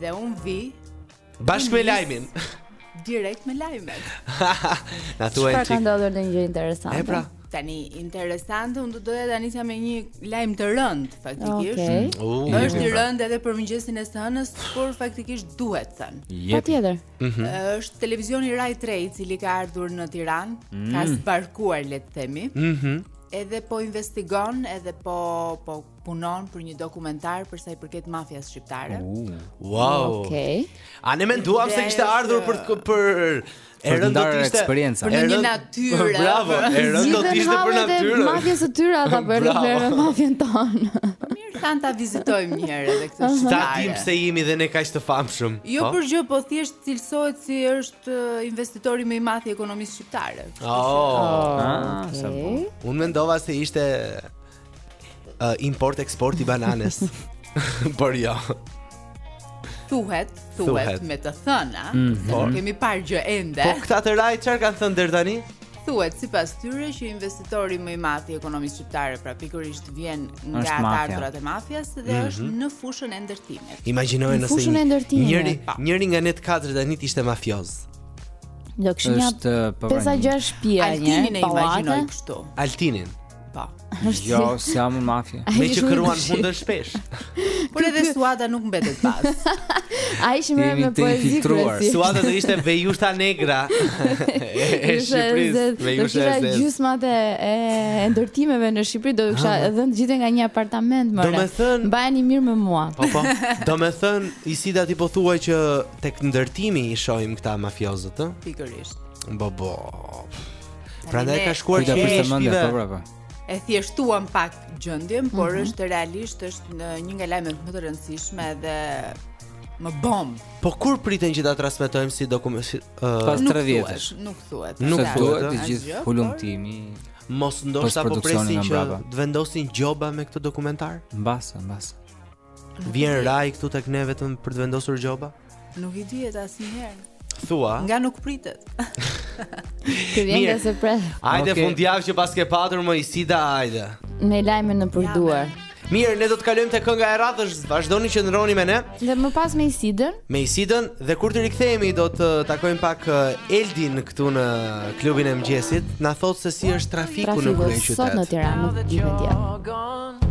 Dhe unë vij Bashkë me lajmin Direkt me lajmet Na thuaj një çik Çka ka ndodhur ndonjë interesante E pra Tani, interesante, unë do doja ta nisja me një lajm të rëndë, faktikisht okay. mm. uh, është i rëndë edhe për mëngjesin e së hënës, por faktikisht duhet thënë Patjetër mm -hmm. është televizioni Rai 3, i cili ka ardhur në Tiranë, mm. ka zbarkuar, le të themi mm -hmm edhe po investigon, edhe po po punon për një dokumentar për sa i përket mafias shqiptare. Uh, wow. Okej. Okay. Ah, ne menduam se kishte ardhur për të, për e rëndë do të ishte eksperjenca. Për një natyrë. Bravo, e rëndë do të ishte për natyrën. Mafias së tyre ata për të bërë mafian tonë. Mirë, thanë ta vizitojmë një herë edhe këtë shtëpi. Ta dim se jemi dhe ne kaq të famshëm. Jo po, për gjë, po thjesht cilësohet si është uh, investitori më i madh i ekonomisë shqiptare. Oh, ah, sa po. Unë mendova se ishte uh, import eksport i bananes. Por jo. Thuhet, thuhet me të thëna, mm -hmm. po s'kemi parë gjë ende. Po këta të Rai çfarë kanë thënë deri tani? Thuhet sipas tyre që investitori më i madh i ekonomisë shqiptare pra pikërisht vjen nga të ardhurat e mafias dhe mm -hmm. është në fushën e ndërtimit. Imagjino nëse fushën e ndërtimit. Njëri, po. njëri nga ne të katërt tani të ishte mafioz. Do kishin 5-6 shtëpi, një pallat. Altinin e imagjinoj kështu. Altinin. Po. Jo, s'jam në mafje. Meqë kruan hundën shpesh. Por edhe Suada nuk mbetet pas. A ishi me me poezi kresi. Suada do ishte vejusha negra. E Shqipërisë, vejusha e zezë. Gjysmat e e ndërtimeve në Shqipëri do kisha ah. dhënë të gjithëve nga një apartament më. Domethën, mbajeni mirë me mua. Po po. Domethën, Isida ti po thuaj që tek ndërtimi i shohim këta mafiozët, ë? Pikërisht. Bo bo. Prandaj ka shkuar që për sëmendje po pra po. E thjeshtuam pak gjendjen, mm -hmm. por mhm. është realisht është në një nga lajmet më të rëndësishme dhe më bombë. Po kur pritet që ta transmetojnë si dokument si, uh, pas 3 vjetësh? Nuk thuhet. Nuk thuhet të gjithë hulumtimi. Mos ndoshta po presin që të vendosin gjoba me këtë dokumentar? Mbase, mbase. Vjen Rai këtu tek ne vetëm për të vendosur gjoba? Nuk i dihet asnjëherë. Thua? Nga nuk pritet. Të vjen nga s'e pret. Hajde okay. fundjavë që paske patur moj Isida, hajde. Me lajme nëpër duar. Mirë, ne do të kalojmë te kënga e radhës. Vazhdoni qëndroni me ne. Dhe më pas me Isidën. Me Isidën dhe kur të rikthehemi do të takojmë pak eh, Eldin këtu në klubin e mëngjesit. Na thotë se si është trafiku, trafiku në kryeqytet. Sot në Tiranë, në Tiranë.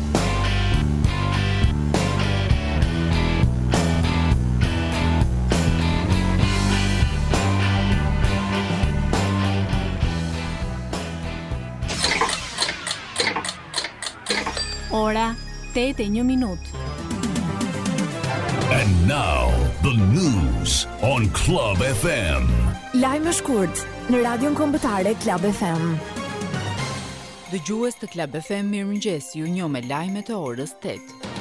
Ora 8:01 minutë. And now the news on Club FM. Lajmë shkurt në Radion Kombëtare Club FM. Dëgjues të Club FM mirëmëngjes, ju njoh me lajmet e orës 8.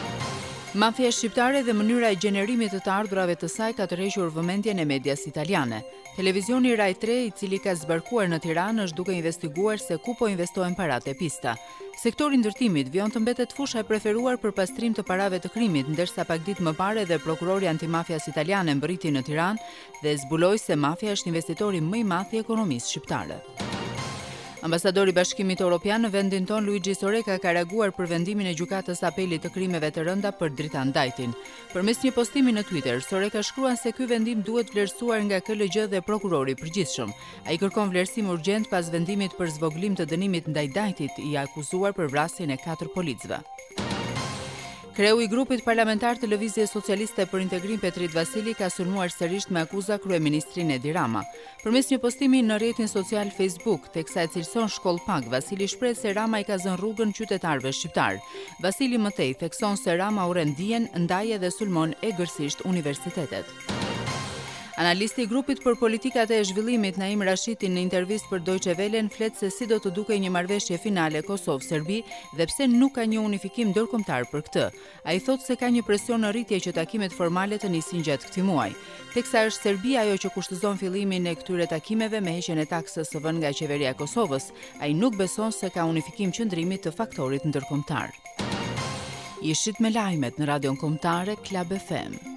Mafia shqiptare dhe mënyra e gjenerimit të të ardhurave të saj ka tërhequr vëmendjen e medias italiane. Televizioni Rai 3, i cili ka zbarkuar në Tiranë, është duke investiguar se ku po investohen paratë e pista. Sektori i ndërtimit vijon të mbetet fusha e preferuar për pastrim të parave të krimit, ndërsa pak ditë më parë edhe prokurori i antimafias italiane mbërriti në Tiranë dhe zbuloi se mafia është investitori më i madh i ekonomisë shqiptare. Ambasadori i Bashkimit Europian në vendin tonë Luigi Soreka ka reaguar për vendimin e Gjykatës së Apelit të Krimeve të Rënda për Dritan Dajtin. Përmes një postimi në Twitter, Soreka shkruan se ky vendim duhet vlerësuar nga KLGJ dhe prokurori i përgjithshëm. Ai kërkon vlerësim urgjent pas vendimit për zvogëlim të dënimit ndaj Dajtit, i akuzuar për vrasjen e katër policëve. Kreu i grupit parlamentar të Lëvizjes Socialiste për Integrim Petrit Vasili ka sulmuar sërisht me akuza kryeministrin Edi Rama. Përmes një postimi në rrjetin social Facebook, teksa e cilëson shkollëpak, Vasili shprehet se Rama i ka zënë rrugën qytetarëve shqiptarë. Vasili më tej thekson se Rama urren dijen, ndaj edhe sulmon egërsisht universitetet. Analisti i grupit për politikat e zhvillimit Naim Rashiti në intervistë për Deutsche Welle flet se si do të dukej një marrëveshje finale Kosovë-Serbi Dhe pse nuk ka një unifikim ndërkombëtar për këtë? Ai thotë se ka një presion në rritje që takimet formale të nisin gjatë këtij muaji, teksa është Serbia ajo që kushtëzon fillimin e këtyre takimeve me heqjen e taksës së vënë nga qeveria e Kosovës, ai nuk beson se ka unifikim qëndrimi të faktorit ndërkombëtar. Ishit me lajmet në Radion Kombëtare Club FM.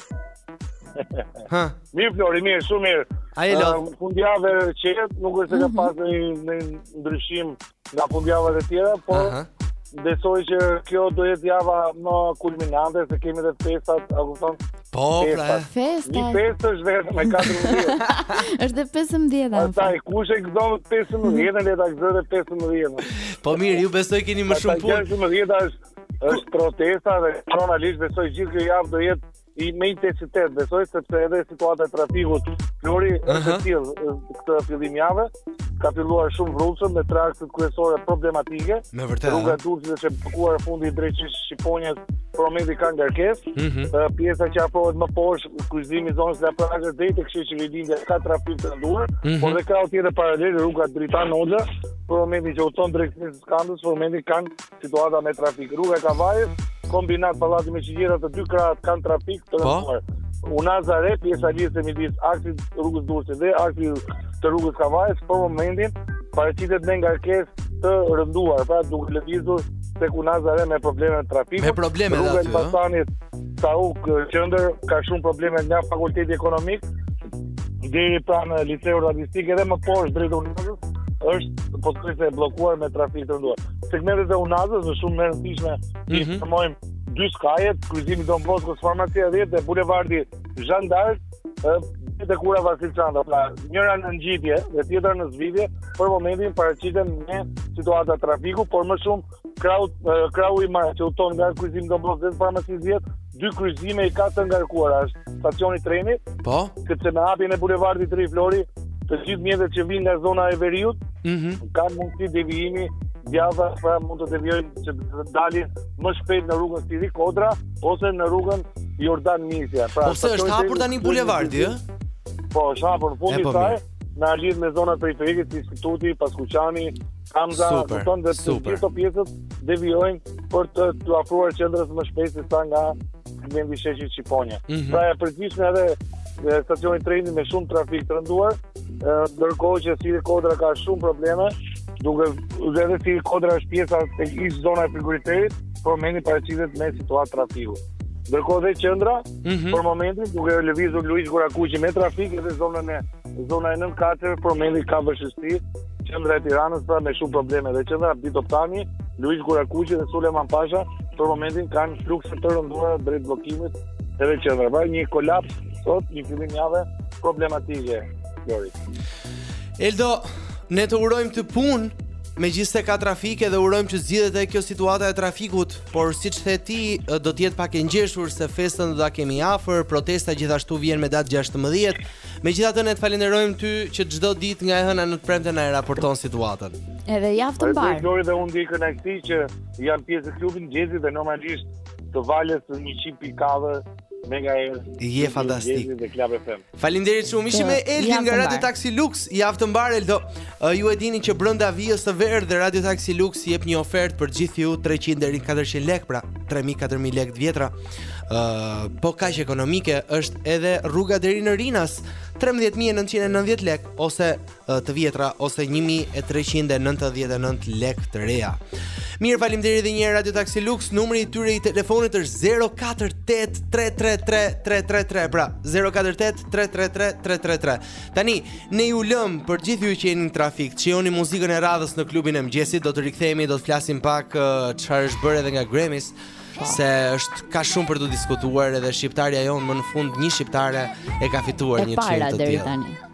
Ha. Mirë Flori, mirë, shumë mirë. Alo. Uh, fundjavë që nuk është se ka mhm. pas një ndryshim nga fundjavat e tjera, po besoj që kjo do jetë java më kulminante se kemi edhe festat, a kupton? Po, pra. Festat. Një festë është vetëm me 14. Është dhe 15. Pastaj kush e gëzon 15-ën, le ta gëzojë 15-ën. Po mirë, ju besoj keni më shumë punë. 15-a është është protesta dhe normalisht besoj gjithë kjo javë do jetë i me intensitet, besoj sepse edhe situata e trafikut Flori është e tillë këtë fillim jave, ka filluar shumë vrullshëm me traktet kryesore problematike. Me vërtetë. Rruga e Durrësit është e bllokuar fundi drejt Shqiponjës, për momentin ka ngarkesë. Mm -hmm. Pjesa që afrohet më poshtë, kryqëzimi i zonës së Laprakës deri tek sheshi Lindja ka trafik të rënduar, mm -hmm. por dhe krahu tjetër paralel rruga Dritan Hoxha, për momentin që udhëton drejt Skandës, për momentin kanë Situata me trafik. Rruga Kavajës, Kombinat pallati me shigjeta të dy krahët kanë trafik të po? rënduar. Po? Unaza Re, pjesa lidhëse midis aksit të rrugës Durrësit dhe aksit të rrugës Kavajës për momentin paraqitet me ngarkesë të rënduar, pra duke lëvizur tek Unaza Re me probleme të trafikut. Me probleme aty. Rruga e Elbasanit Sauk qendër ka shumë probleme nga fakulteti ekonomik deri pranë liceut artistik edhe më poshtë drejt Unazës është pothuajse e bllokuar me trafik të rënduar. segmentet e unazës është shumë e rëndësishme të mm -hmm. dy skajet, kryqëzimi Don Bosco, farmacia 10 dhe bulevardi Jean d'Arc, te ura Vasil Shanto, pra njëra në ngjitje dhe tjetra në zbritje, për momentin paraqiten me situata trafiku, por më shumë krahu krahu i madh që udhëton nga kryqëzimi Don Bosco deri në farmacinë 10 dy kryqëzime i ka të ngarkuara, është stacioni i trenit. Po. Sepse me hapjen e bulevardit të ri Flori, të gjithë mjetet që vijnë nga zona e veriut, mm -hmm. kanë mundësi devijimi djathtas pra mund të devijojnë që të dalin më shpejt në rrugën Siri Kodra ose në rrugën Jordan Misja. Pra, ose është hapur tani bulevardi, ë? Po, është hapur në fund i po, saj, lidhet me zonat periferike si Instituti, Paskuqani, Kamza, super, kupton dhe të gjithë këto pjesët devijojnë për t'iu afruar qendrës më shpejt se sa nga segmenti sheshit Shqiponja. Mm -hmm. Pra në përgjithësi edhe stacionin treni me shumë trafik të rënduar, ndërkohë që Siri Kodra ka shumë probleme, duke qenë dhe Siri Kodra është pjesa te ish zona e frigoriferit, për momentin paraqitet me situatë trafiku. Ndërkohë dhe qendra, mm -hmm. për momentin duke lëvizur Luigj Gurakuqi me trafik edhe zonën e Zona e nënkatëshve, për momentin ka vështirësi, qendra e Tiranës pra me shumë probleme dhe qendra Abdi Toptani, Luigj Gurakuqi dhe Sulejman Pasha për momentin kanë flukse të rënduara drejt bllokimit edhe qendra. Pra një kolaps sot, një fillim jave problematike, Flori. Eldo, ne të urojmë të punë, megjithëse ka trafik edhe urojmë që të zgjidhet kjo situata e trafikut, por siç the ti, do të jetë pak e ngjeshur se festën e kemi afër, protesta gjithashtu vjen me datë 16, Megjithatë ne të falenderojmë ty që çdo ditë nga e hëna në të premte na e raporton situatën. Edhe javë të mbarë. Flori dhe unë ndihem krenar që jam pjesë e klubit të mëngjesit dhe normalisht të valës të 100.4 megaherc e fantastikes Club FM. Faleminderit shumë. Ishim me Eldin nga Radio Taxi Lux. Javë të mbarë Eldo. Ju e dini që brenda vijës së verdhë Radio Taxi Lux jep një ofertë për gjithë ju 300 deri 400 lekë, pra 3000 4000 lekë të vjetra. uh, po kaq ekonomike është edhe rruga deri në Rinas 13990 lek ose uh, të vjetra ose 1399 lek të reja. Mirë, faleminderit edhe një herë Radio Taxi Lux, numri i tyre i telefonit është 0483333333, pra 0483333333. Tani ne ju lëm për gjithë ju që jeni në trafik, shijoni muzikën e radhës në klubin e mëngjesit, do të rikthehemi, do të flasim pak çfarë uh, është bërë edhe nga Grammys. se është ka shumë për t'u diskutuar edhe shqiptarja jonë më në fund një shqiptare e ka fituar një çmim të tillë.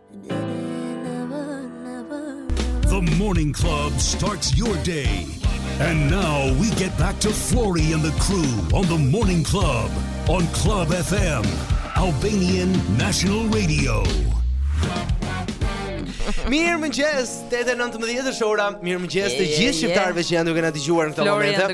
The Morning Club starts your day. And now we get back to Flori and the crew on the Morning Club on Club FM, Albanian National Radio. Mirëmëngjes, 8.19 është ora Mirëmëngjes të gjithë shqiptarëve që janë duke na dëgjuar në këto momente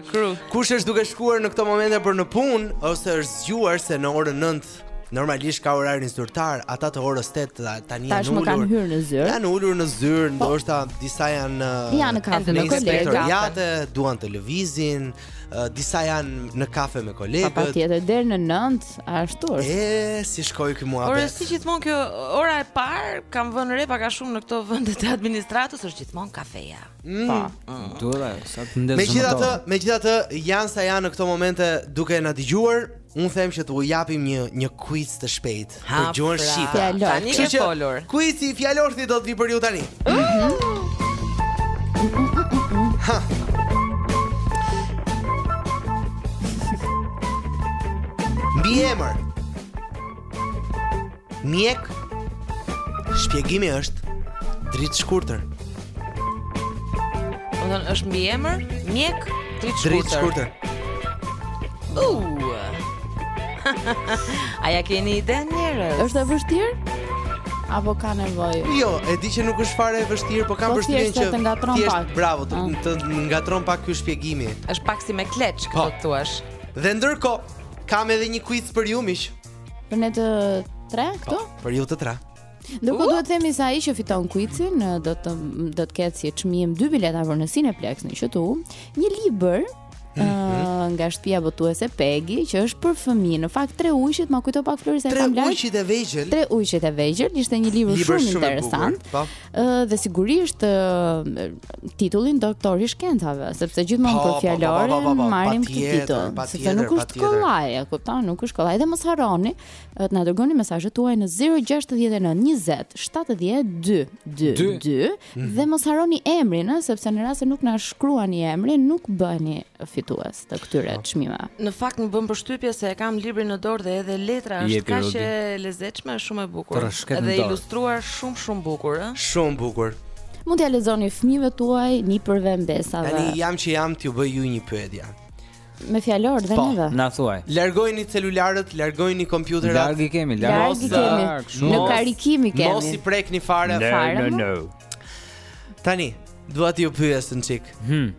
Kush është duke shkuar në këto momente për në punë Ose është zgjuar se në orën 9 Normalisht ka orarin zyrtar, ata të orës 8 tani janë ulur. Tashmë kanë hyrë në zyrë. Janë ulur në zyrë, po, ndoshta disa janë janë në kafe me kolegët. Ja të duan të lëvizin, uh, disa janë në kafe me kolegët. Po patjetër deri në 9 ashtu është. E si shkoi ky muhabet? Po se gjithmonë kjo ora e parë kam vënë re pak a shumë në këto vende të administratës është gjithmonë kafeja. Mm. Po, mm. duhet ajo, sa të ndezë Megjithatë, megjithatë, janë sa janë në këto momente duke na dëgjuar Unë them që t'u japim një, një quiz të shpejtë ha, Për gjuhën pra. shqipe Fjalor Tani ke folur Quiz i Fjalorthit do të vijë për ju tani mm Ha Mbiemër Mjek Shpjegimi është Dritëshkurtër Domethënë është mbiemër Mjek Dritëshkurtër Dritëshkurtër A ia keni idenë njerëz? Është e vështirë? Apo ka nevojë? Jo, e di që nuk është fare e vështirë, po kam po vështirë që të ngatërron thjesht, pak. Bravo, të, mm. të ngatërron pak ky shpjegimi. Është pak si me kleç, po. si i thua. Dhe ndërkohë, kam edhe një quiz për ju miq. Për ne të tre këtu? Po, për ju të tre. Ndërkohë duhet të themi se ai që fiton kuicin do të do të ketë si çmim dy bileta për në Cineplex në QTU, një libër Mm -hmm. nga shtëpia botuese Pegi që është për fëmijë. Në fakt tre ujqit, ma kujto pak Flori se e kam lart. Tre ujqit e vegjël. Tre ujqit e vegjël, ishte një libër shumë, shumë interesant. Bukur, po. ë dhe sigurisht ë titullin doktor i shkencave, sepse gjithmonë për fjalorin marrim këtë titull. Sepse nuk është kollaj, e kupton, nuk është kollaj. Dhe mos harroni të na dërgoni mesazhet tuaja në 069 20 70 222 dhe mos harroni emrin, ë, sepse në rast se nuk na shkruani emrin, nuk bëheni fitues. të këtyre po. çmimeve. Në fakt më bën përshtypje se e kam librin në dorë dhe edhe letra është kaq e lezetshme, shumë e bukur. Dhe ilustruar shumë shumë bukur, ë? Shumë bukur. Mund t'ia lexoni fëmijëve tuaj nipërve mbesave. Tani jam që jam, t'ju bëj ju një pyetje. Me fjalor dhe po, neve. Po, na thuaj. Largojini celularët, largojini kompjuterat. Larg i kemi, larg i kemi. Në karikim i kemi. Mos i prekni fare. No, no, no. Tani, dua t'ju pyes një çik. Hmm.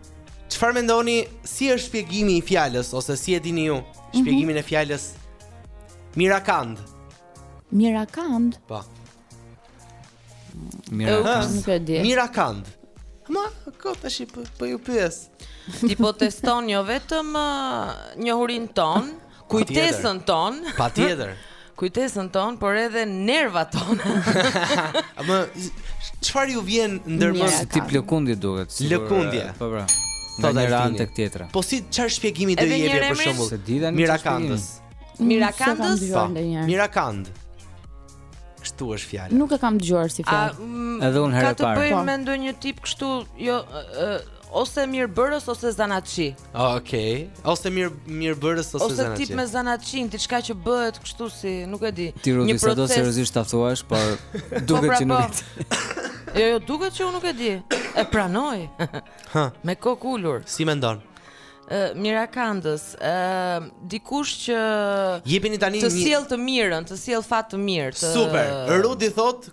Çfarë mendoni si është shpjegimi i fjalës ose si e dini ju mhm. shpjegimin e fjalës Mirakand? Mirakand? Po. Mirakand. Nuk e di. Mirakand. Ma, kot a shi po, po ju pyes Ti po teston jo vetëm uh, njohurinë tonë kujtesën tonë. Patjetër. Kujtesën tonë, por edhe nervat tona. Ma çfarë ju vjen ndërmend si tip lëkundje duket? Si lëkundje. Eh, po bra. Po nga ana tek tjetra. Po si çfarë shpjegimi do i jepje për shembull? Mirakandës. Mirakandës. Po. Mirakand. Kështu është fjala. Nuk e kam dëgjuar si fjalë. Mm, edhe unë herë parë. Ka të bëjë po. me ndonjë tip kështu, jo ose mirëbërës ose zanatçi. Ah, okay. Ose mirë mirëbërës ose zanatçi. Ose tip me zanatçin, diçka që bëhet kështu si, nuk e di. Ti Rudi sa do seriozisht ta thuash, por po, duket pra, që nuk. Po. Jo, jo, duket që unë nuk e di. E pranoj. Hë. Me kokë ulur. Si mendon? Ë, mirakandës, ë, dikush që jepini tani të sjell të mirën, të sjell fat të mirë, të Super. Rudi thotë,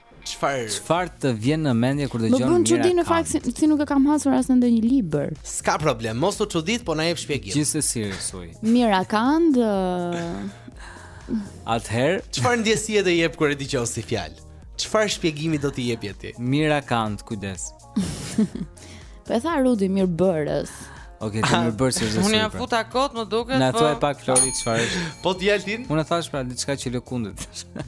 Çfarë? Çfarë të vjen në mendje kur dëgjon? Mua Më bën çudi në fakt si, si nuk e kam hasur as në ndonjë libër. S'ka problem, mos u çudit, po na jep shpjegim. Gjithsesi, soi. Mirakand. Atëherë, çfarë ndjesie të jep kur e dëgjon si fjalë? Çfarë shpjegimi do të jepje ti? Mirakand, kujdes. Po e tha Rudi mirëbërës. Okej, okay, më bërë si është. Unë ia futa kot, më duket. Na po- thuaj pak Flori çfarë është. Po ti Altin? Unë thashë pra diçka që lëkundet.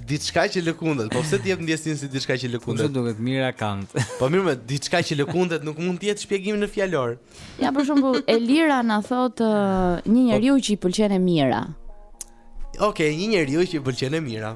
Diçka që lëkundet. Po pse të jep ndjesinë si diçka që lëkundet? Kshu duket mirakand. Po mirë, me diçka që lëkundet nuk mund të jetë shpjegim në fjalor. Ja për shembull, Elira na thotë uh, një njeriu po- që i pëlqen e mira. Okej, okay, një njeriu që i pëlqen e mira.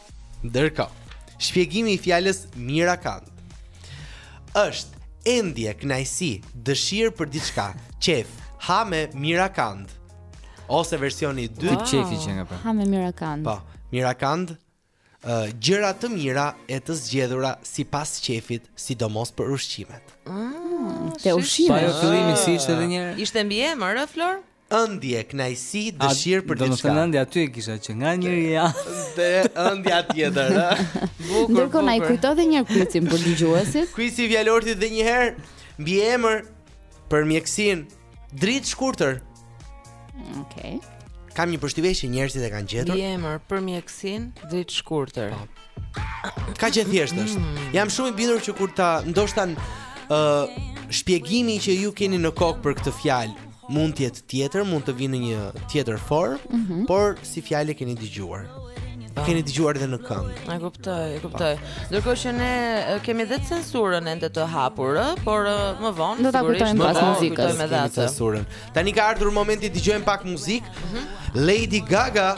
Ndërkohë, shpjegimi i fjalës mirakand është endje, kënaqësi, dëshirë për diçka, qejf, ha me mirakand. Ose versioni i dytë, qejfi që nga pra. Ha me mirakand. Po, mirakand gjëra të mira e të zgjedhura sipas qejfit, sidomos për ushqimet. Mm, te ushqimet. Pa jo fillimi si ishte edhe një herë? Ishte mbiemër, e Flor? Ëndje, kënaqësi, dëshirë për diçka. Domethënë ëndja aty e kisha që nga njëri ja. Dhe ëndja tjetër, ë. Bukur. Ndërkohë na i kujto dhe një herë kuicin për dëgjuesit. Kuici i Vjalortit dhe një herë mbiemër për mjekësinë. Dritëshkurtër. Okej. Okay. Kam një përshtypje që njerëzit e kanë gjetur. Mbiemër për mjekësinë, dritëshkurtër. Kaq e thjeshtë është. Mm. Jam shumë i bindur që kur ta ndoshta ë uh, shpjegimi që ju keni në kokë për këtë fjalë Mund të jetë tjetër, mund të vijë në një tjetër formë, mm -hmm. por si fjalë e keni dëgjuar. Po. Keni dëgjuar edhe në këngë. E kuptoj, e kuptoj. Ndërkohë që ne kemi dhe censurën ende të hapur, ë, por më vonë do ta kujtojmë pas muzikës. Kemi censurën. Tani ka ardhur momenti të dëgjojmë pak muzikë. Mm -hmm. Lady Gaga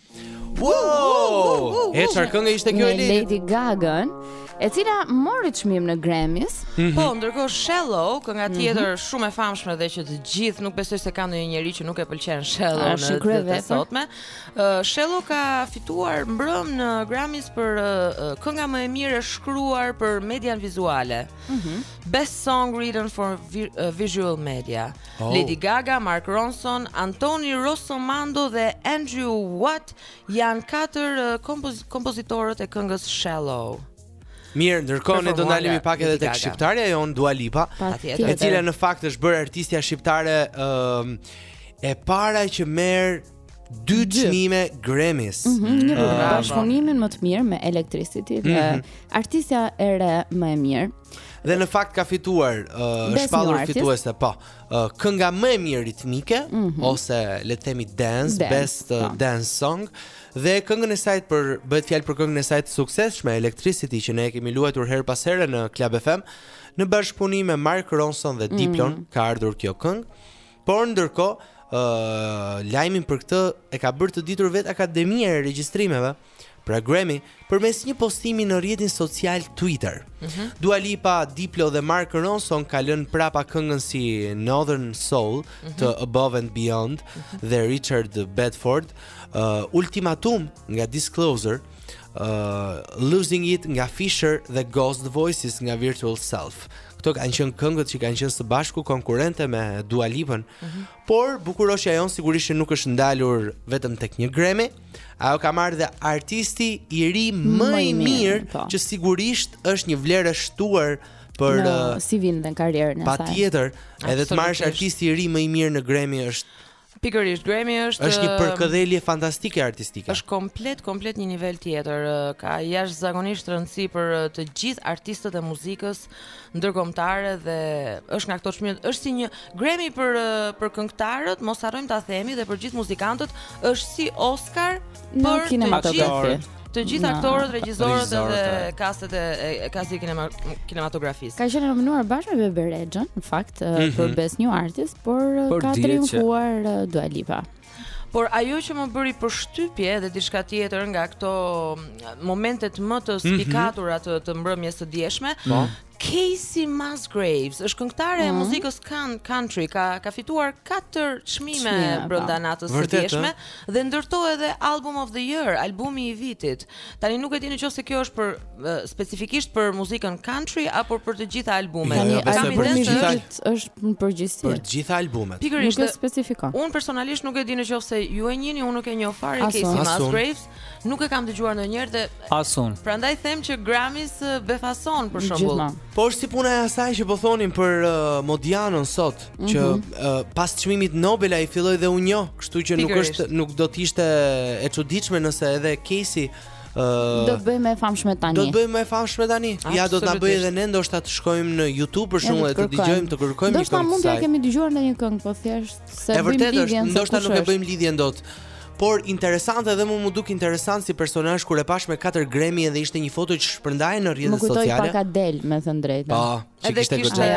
Wow! E çfarë këngë ishte kjo Elin? Lady Gaga, e cila mori çmim në Grammys. Mm -hmm. Po, ndërkohë Shallow, kënga mhm. tjetër mm -hmm. shumë e famshme dhe që të gjithë nuk besoj se ka ndonjë njeri që nuk e pëlqen Shallow në ditët e sotme. Uh, Shallow ka fituar mbrëm në Grammys për uh, kënga më e mirë e shkruar për median vizuale. Mm -hmm. Best song written for vi uh, visual media. Lady Gaga, Mark Ronson, Anthony Rossomando dhe Andrew Wyatt janë katër kompoz kompozitorët e këngës Shallow. Mirë, ndërkohë ne do ndalemi pak edhe tek shqiptarja jonë Dua Lipa, e cila në fakt është bërë artistja shqiptare ë e para që merr dy çmime Grammys. Mm -hmm, një uh, bashkëpunimin më të mirë me Electricity dhe mm -hmm. artistja e re më e mirë. Dhe në fakt ka fituar uh, shpallur fituese, po. Uh, kënga më e mirë ritmike mm -hmm. ose le të themi dance, dance best uh, po. dance song dhe këngën e saj për bëhet fjalë për këngën e saj të suksesshme Electricity që ne e kemi luajtur herë pas here në Club FM në bashkëpunim me Mark Ronson dhe mhm. Diplon mm -hmm. ka ardhur kjo këngë. Por ndërkohë, ë uh, lajmin për këtë e ka bërë të ditur vetë Akademia e Regjistrimeve, pra Grammy, përmes një postimi në rrjetin social Twitter. Mm -hmm. Dua Lipa, Diplo dhe Mark Ronson kanë lënë prapa këngë si Northern Soul mm -hmm. të Above and Beyond mm -hmm. dhe Richard Bedford, uh, Ultimatum nga Disclosure. uh, Losing It nga Fisher dhe Ghost Voices nga Virtual Self. Këto kanë qenë këngët që kanë qenë së bashku konkurrente me Dua Lipën. Mm -hmm. Por bukuroshja jonë sigurisht që nuk është ndalur vetëm tek një Grammy. Ajo ka marrë dhe artisti i ri më i mirë, mirë po. që sigurisht është një vlerë e shtuar për në, uh, CV-në, në karrierën e saj. Patjetër, edhe të marrësh artisti i ri më i mirë në Grammy është Pikërisht, Grammy është është një um, përkëdhelje fantastike artistike. Është komplet, komplet një nivel tjetër. Uh, ka jashtëzakonisht rëndësi për uh, të gjithë artistët e muzikës ndërkombëtare dhe është nga ato çmimet, është si një Grammy për uh, për këngëtarët, mos harrojmë ta themi dhe për gjithë muzikantët, është si Oscar për të gjithë Të gjithë aktorët, regjizorët dhe kastet e kasti kinema, kinematografisë. Ka qenë e nominuar bashkë me Bebe Rexhën, në fakt, mm -hmm. për Best New Artist, por, por ka triumfuar që... Dua Lipa. Por ajo që më bëri përshtypje dhe diçka tjetër nga këto momentet më të mhm. spikatura të, të mbrëmjes së djeshme, mm -hmm. Kacey Musgraves është këngëtare e mm -hmm. muzikës kan country, ka ka fituar 4 çmime po. brenda natës së djeshme dhe ndër to edhe Album of the Year, albumi i vitit. Tani nuk e di në qoftë se kjo është për specifikisht për muzikën country apo për të gjitha albumet. Tani jo, albumi i vitit është në përgjithësi. Për të gjitha albumet. Pikërisht nuk e specifikon. Unë personalisht nuk e di në qoftë se ju e njihni, unë nuk e njoh fare Kacey Musgraves. Nuk e kam dëgjuar ndonjëherë dhe as unë. Prandaj them që Grammys befason për shembull. Po është si puna e asaj që po thonin për uh, Modianon sot, mm -hmm. që mhm. uh, pas çmimit Nobel ai filloi dhe u njoh, kështu që nuk është nuk do të ishte e çuditshme nëse edhe Kacey Uh, do të bëhet më e famshme tani. Do të bëhet më e famshme tani. Absolutisht. Ja do na bëjë edhe ne ndoshta të shkojmë në YouTube për shkakun e të dëgjojmë, të kërkojmë një këngë. Ndoshta mund të kemi dëgjuar ndonjë këngë, po thjesht Se e vërtetë është, ndoshta nuk e bëjmë lidhjen dot. Por interesante edhe mu m'u duk interesant si personazh kur e pashë me katër Grammy edhe ishte një foto që shpërndahej në rrjetet sociale. Më kujtoi sociale. pak Adel, me thënë të drejtën. Po, edhe kishte kishte,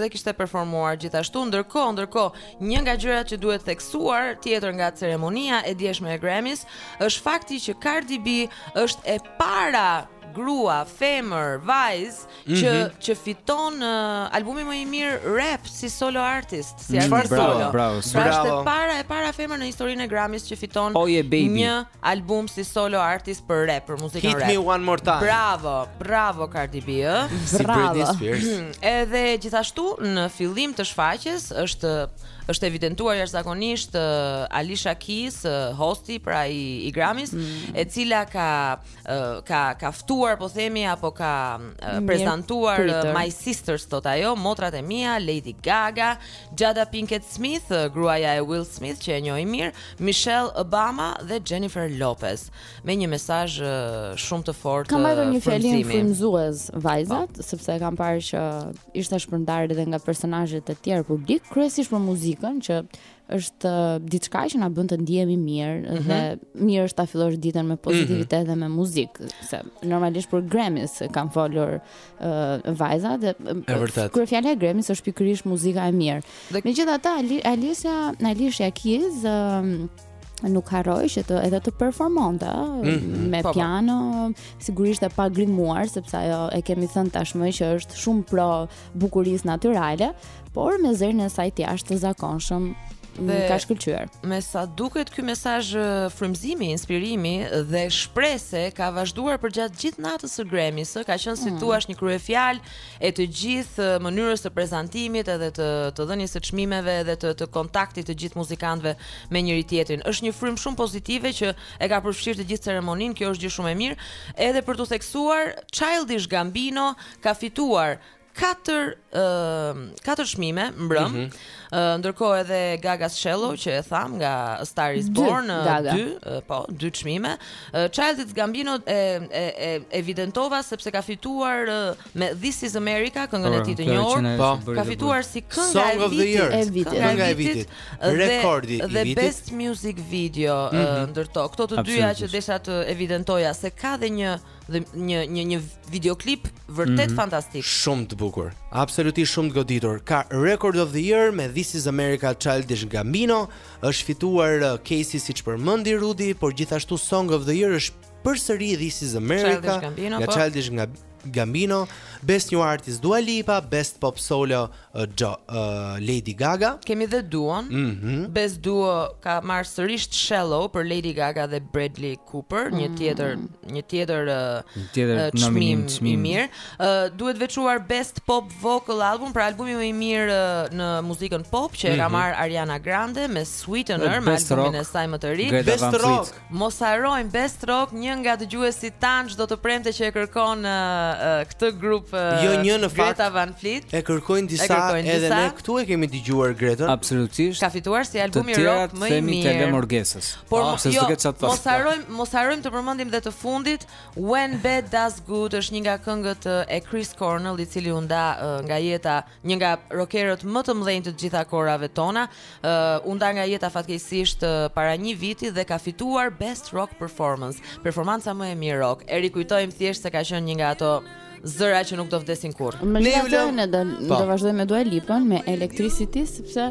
edhe kishte performuar gjithashtu. Ndërkohë, ndërkohë, një nga gjërat që duhet theksuar tjetër nga ceremonia e djeshme e Grammys është fakti që Cardi B është e para grua, femër, vajzë që mm -hmm. që fiton uh, albumi më i mirë rap si solo artist, si mm, artist bravo, solo. Bravo, pra bravo. Është e para, e para femër në historinë e Grammys që fiton oh, yeah, një album si solo artist për rap, për muzikën rap. Hit me one more time. Bravo, bravo Cardi B. Si Britney Spears. Edhe gjithashtu në fillim të shfaqjes është është evidentuar jashtëzakonisht uh, Alicia Keys, uh, hosti pra i, i Grammys, mm. e cila ka ka ka ftuar po themi apo ka prezantuar My Sisters thot ajo, motrat e mia, Lady Gaga, Jada Pinkett Smith, gruaja e Will Smith që e njohim mirë, Michelle Obama dhe Jennifer Lopez me një mesazh shumë të fortë. Kanë mbajtur një fjalim frymëzues vajzat, po. sepse kam parë që ishte shpërndarë edhe nga personazhet e tjerë publik, kryesisht për muzikën që është diçka që na bën të ndihemi mirë mm -hmm. dhe mirë është ta fillosh ditën me pozitivitet mm -hmm. dhe me muzikë, se normalisht për Grammys kanë folur uh, vajza dhe uh, kryefjala e Grammys është pikërisht muzika e mirë. Megjithatë Alicia, Alicia Keys uh, nuk harroi që të edhe të performonte mm -hmm, me pa, po, po. piano, sigurisht e pagrimuar sepse ajo e kemi thënë tashmë që është shumë pro bukurisë natyrale, por me zërin e saj të jashtëzakonshëm dhe ka shkëlqyer. Me sa duket ky mesazh frymëzimi, inspirimi dhe shprese ka vazhduar përgjatë gjithë natës së Grammy-s, ka qenë si mm. thua një kryefjalë e të gjithë mënyrës së prezantimit edhe të të dhënies së çmimeve edhe të të kontaktit të gjithë muzikantëve me njëri tjetrin. Është një frymë shumë pozitive që e ka përfshirë të gjithë ceremoninë, kjo është gjë shumë e mirë. Edhe për të theksuar Childish Gambino ka fituar katër ë uh, katër çmime mbrëm. Mm -hmm. uh, ndërkohë edhe Gaga's Shallow që e tham nga Star is Born në dy, uh, po, dy çmime. Uh, Childish Gambino e, e, e evidentova sepse ka fituar uh, me This is America këngën e po, tij të njohur. Po, ka fituar si kënga e vitit, e vitit, kënga e vitit, rekordi i vitit. Dhe Best Music Video mm -hmm. uh, mhm. ndërto. Këto të dyja që desha të evidentoja se ka dhe një dhe një një një videoklip vërtet mm -hmm. fantastik. Shumë të bukur. Absolutisht shumë të goditur. Ka Record of the Year me This is America Childish Gambino, është fituar uh, Kacey siç përmendi Rudi, por gjithashtu Song of the Year është përsëri This is America Childish Gambino, nga po. Childish nga Gambino, Best New Artist Dua Lipa, Best Pop Solo Jo Lady Gaga. Kemi dhe duon. Mm -hmm. Best duo ka marrë sërish Shallow për Lady Gaga dhe Bradley Cooper, një mm. tjetër, një tjetër një tjetër uh, çmim i mirë. Uh, duhet veçuar Best Pop Vocal Album, pra albumi më i mirë uh, në muzikën pop që mm -hmm. e ka mhm. marrë Ariana Grande me Sweetener, me albumin e saj më të ri. Best Rock. Mos harrojmë Best Rock, një nga dëgjuesit tanë çdo të premte që e kërkon uh, uh, këtë grup uh, jo një në fakt, Greta Van Fleet. E kërkojnë disa, e kërkojnë disa. edhe ne këtu e kemi dëgjuar Gretën. Absolutisht. Ka fituar si albumi rock më i mirë. Të tjerat i themi Musgraves. Por ah, jo, mos harrojmë, mos harrojmë të përmendim dhe të fundit When Bad Does Good është një nga këngët e Chris Cornell i cili u nda uh, nga jeta një nga rokerët më të mëdhenj të të gjitha kohërave tona, uh, u nda nga jeta fatkeqësisht uh, para një viti dhe ka fituar Best Rock Performance, performanca më e mirë rock. E rikujtojmë thjesht se ka qenë një nga ato zëra që nuk do vdesin kurrë. Ne ju lëmë, do, po. do vazhdojmë me Dua Lipën me Electricity sepse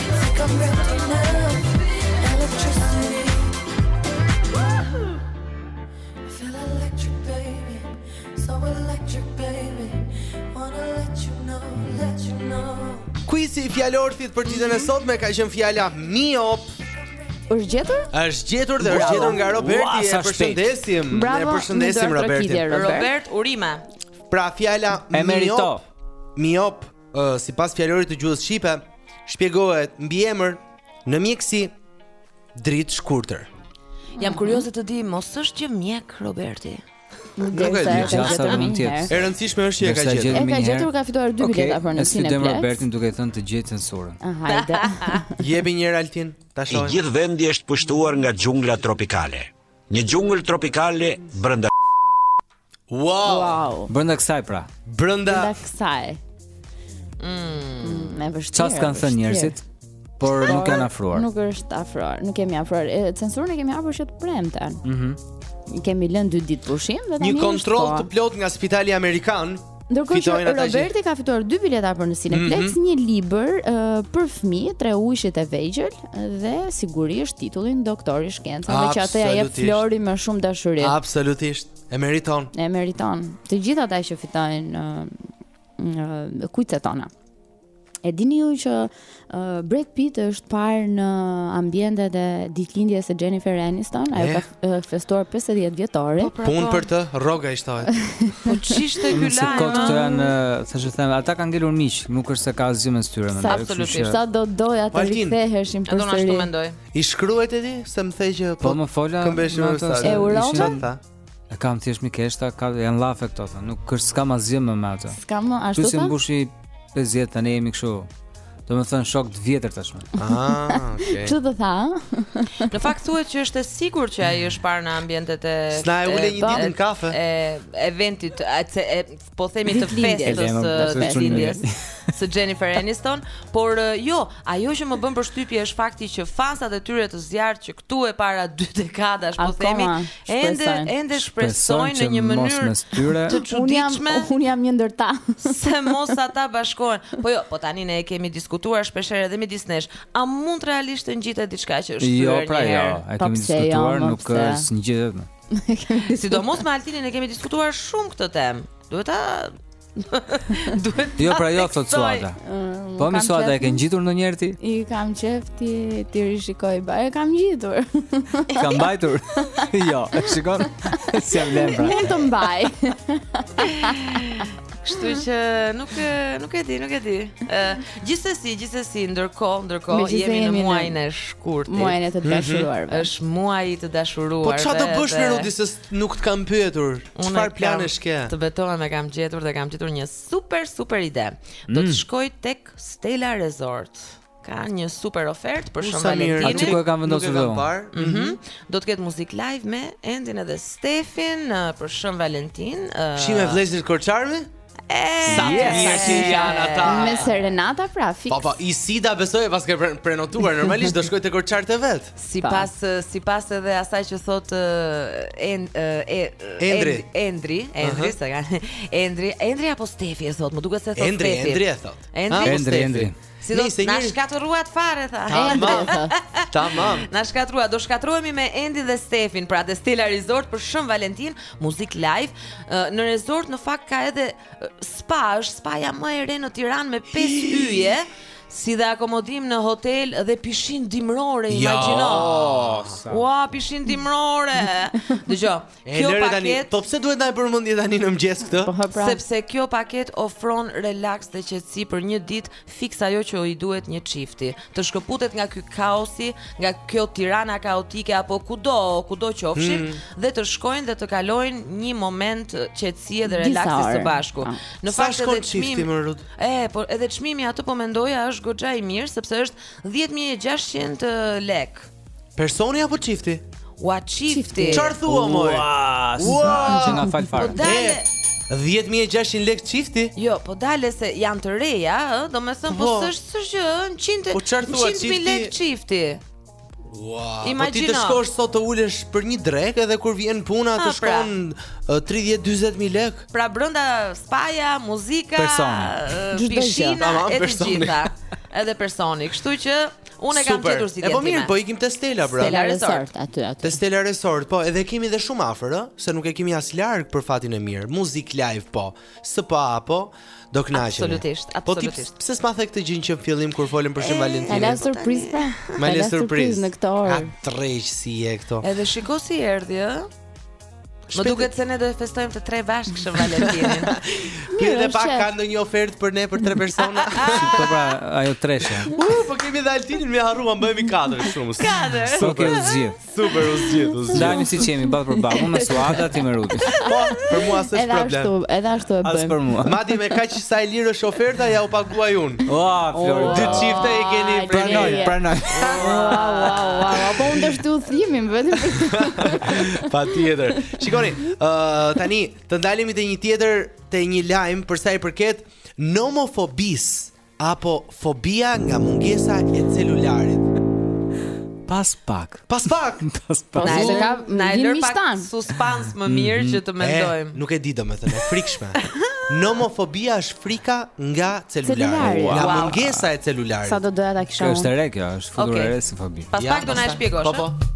Kuizi i fjalorthit për ditën e sotme ka qenë fjala miop. Është gjetur? Është gjetur dhe është gjetur nga Roberti. E përshëndesim. Ne përshëndesim Robertin. Robert, urime. Pra fjala miop. Miop uh, sipas fjalorit të gjuhës shqipe, shpjegohet mbiemër në mjekësi dritëshkurtër. Jam kurioze të di, mos është që mjek Roberti. Nuk e di ka gjasa mund të jetë. E rëndësishme është që e ka gjetur. E ka gjetur, ka fituar dy bileta për në Cineplex. Okej, Robertin duke thënë të gjejë censurën. Ah, hajde. Jepi një Altin, ta shohim. I gjithë vendi është pushtuar nga xhungla tropikale. Një xhungël tropikale brenda Wow! wow. Brenda kësaj pra. Brenda Brenda kësaj. Mm, më vështirë. Çfarë kanë thënë njerëzit? Por nuk janë afruar. Nuk është afruar, nuk kemi të afruar. Censurën e kemi hapur që të premten. Mhm. Mm i kemi lënë 2 ditë pushim dhe tani një kontroll të plotë nga spitali amerikan Ndërkohë që Roberti ka fituar dy bileta për në Cineplex, mm -hmm. një libër uh, për fëmijë, tre ujqit e vegjël dhe sigurisht titullin Doktor i Shkencave, që atë ia jep Flori me shumë dashuri. Absolutisht. E meriton. E meriton. Të gjithë ata që fitojnë uh, uh, kuizet tona. E dini ju që uh, Brad Pitt është parë në ambientet e ditëlindjes së Jennifer Aniston, ajo ka uh, festuar 50 vjetorin. Po, pra, Punë po. për të, rroga i shtohet. po ç'ishte ky lajm? Se kot këto janë thashetheme, ata kanë ngelur miq, nuk është se ka asgjë mes tyre më. Absolutisht. Sa do doja të riktheheshin përsëri. Do ashtu mendoj. I shkruajte ti se më the që po, po po i fola. Këmbeshë më sa. E urova. E kam thjesht mikeshë tha, janë llafe këto thonë, nuk ka s'kam asgjë më me atë. S'kam më ashtu. Tani si mbushi 50 tani jemi kështu. Domethënë shokë të vjetër tashmë. Ah, okay. Kështu të tha. në fakt thuhet që është e sigurt që ai është parë në ambientet e S'na e ulë një ditë në kafe. E eventit, e, e po themi të festës së ditëlindjes së Jennifer Aniston, por jo, ajo që më bën përshtypje është fakti që fansat e tyre të zjarrtë që këtu e para dy dekadash po themi, ende ende shpresojnë në një mënyrë të çuditshme. Unë jam unë jam një ndër ta. Se mos ata bashkohen. Po jo, po tani ne e kemi diskutuar shpeshherë edhe midis nesh. A mund realisht të ngjitet diçka që është jo, thyer? Jo, pra jo, e kemi diskutuar, nuk është ngjitet. Sidomos me Altinin e kemi diskutuar shumë këtë temë. Duhet ta Duhet Jo, pra jo thot Suada. Mm, po mi Suada e ke ngjitur ndonjëherë ti? I kam qejf t'i t'i rishikoj ba. E kam ngjitur. Kam mbajtur. Jo, e shikon. Si jam lembra. Mund të mbaj. Kështu që nuk e nuk e di, nuk e di. Ë, gjithsesi, gjithsesi, ndërkohë, ndërkohë jemi në muajin e shkurtit. Muajin e të mhm. dashuruarve. Mm -hmm. Është muaji i të dashuruarve. Po çfarë do bësh me Rudi se nuk të kam pyetur? Çfarë plane ke? Të betohem e kam gjetur dhe kam gjetur një super super ide. Do të mm. shkoj tek Stella Resort. Ka një super ofertë për Shën Valentinin. Atje ku e kanë vendosur do. Mhm. mhm. Do të ketë muzik live me Endrin edhe Stefin uh, për Shën Valentin. Uh, Shi me vllezrit korçarë? Sa të mirë që janë ata. Me serenata pra fix. Po po, Isida besoj paske prenotuar, normalisht do shkoj te korçarët e vet. Sipas sipas edhe asaj që thot Endri, Endri, Endri, sa kanë. Endri, Endri apo Stefi e thot, më duket se thot Stefi. Endri, Endri e thot. Endri, Endri. Si do të Na shkatërruat fare tha. Tamam. Tamam. Na shkatërrua, do shkatërrohemi me Endrin dhe Stefin, pra te Stella Resort për Shën Valentin, muzik live. Në resort në fakt ka edhe spa, është spaja më e re në Tiranë me 5 yje. Si dhe akomodim në hotel dhe pishin dimrore, imagino. Jo, Ua, pishin dimrore. Dëgjo, E lëre tani. Kjo paketë- Po pse duhet të na e përmendje tani në mëngjes këtë? Po hë pra. Sepse kjo paketë ofron relaks dhe qetësi për një ditë, fiks ajo që i duhet një çifti. Të shkëputet nga ky kaosi, nga kjo Tirana kaotike apo kudo, kudo qofshin Hmm. dhe të shkojnë dhe të kalojnë një moment qetësie dhe Disa relaksi orë. së bashku. Po. Në Sa fakt shkon edhe çifti, çmimi mi Rud? E, po edhe çmimi atë po mendoja është goxha i mirë sepse është 10600 lek. Personi apo çifti? Ua çifti. Çfarë thua moj? Ua, sa që na e fal fare. Po dale. 10600 lekë çifti? Jo, po dale se janë të reja, ë, domethënë po, po. s'është s'është që ë 100 po çfarë thua çifti? lekë çifti. Ua, po ti të shkosh sot të ulesh për një drekë edhe kur vjen puna të pra. shkon 30-40000 lekë. Pra brenda spaja, muzika, personi, pishina, e të gjitha. Edhe personi, kështu që Unë e kam Super. gjetur si E po vjen mirë, time. po ikim te Stela pra. Stella Resort aty aty. Te Stella Resort, po edhe e kemi dhe shumë afër, ë, se nuk e kemi as larg për fatin e mirë. Muzik live po, SPA po, do kënaqemi. Absolutisht, Po ti absolutisht. pse s'ma the këtë gjënë që në fillim kur folëm për Shën Ta la Valentinin? surprizë pra. Ma le Ta lashë surprizë. në këtë orë. A dreq si je ti. Edhe shiko si erdhi, ë? Më duket se ne do të festojmë të tre bashkë shën Valentinin. Ti edhe pak ka ndonjë ofertë për ne për tre persona. Po pra, ajo treshe. U, po kemi dhe Altinin më harruam, bëhemi katër shumë. Katër. Po okej u zgjidh. Super u zgjidh, u zgjidh. Tani siç jemi ballë për ballë, unë me Suadën ti me Rudin. Po, për mua s'është problem. Edhe ashtu, edhe ashtu e bëjmë. As për mua. Madje me kaq Sa e lirë është oferta, jua paguaj unë. Ua, Flori. Dy çifte i keni Ua, pranoj, Leia. pranoj. Wow, wow, wow. Apo unë të shtu thimin vetëm për këtë. Patjetër. Shikoni, uh, tani të ndalemi te një tjetër te një lajm për sa i përket nomofobisë apo Fobia nga mungesa e celularit. Pas pak. Pas pak. Pas pak. Na e ka na e lër pak suspans më mhm. mirë që të mendojmë. Eh, nuk e di domethënë, e frikshme. Nomofobia është frika nga celulari. Nga mungesa e celularit. Sa do doja ta kisha unë. Është e re kjo, është futur okay. e re si fobi. Pas pak do na e shpjegosh. Po po.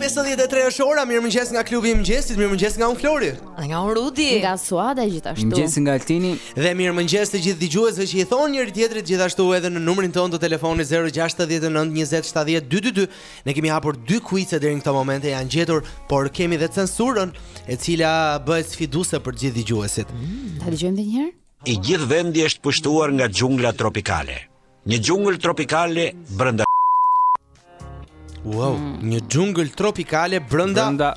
pesëdhjetë e tre është ora, mirë mëngjes nga klubi i mëngjesit, mirë mëngjes nga unë Flori. Dhe nga unë Rudi. Nga Suada gjithashtu. Mirë mëngjes nga Altini. Dhe mirë mëngjes të gjithë dëgjuesve që i thonë njëri tjetrit gjithashtu edhe në numrin tonë të telefonit 069 20 70 222. Ne kemi hapur dy kuize deri në këto momente janë gjetur, por kemi dhe censurën, e cila bëhet sfiduese për gjithë dëgjuesit. Mm, ta dëgjojmë edhe një herë. I gjithë vendi është pushtuar nga xhungla tropikale. Një xhungël tropikale brenda Wow, mm. një xhungël tropikale brenda brenda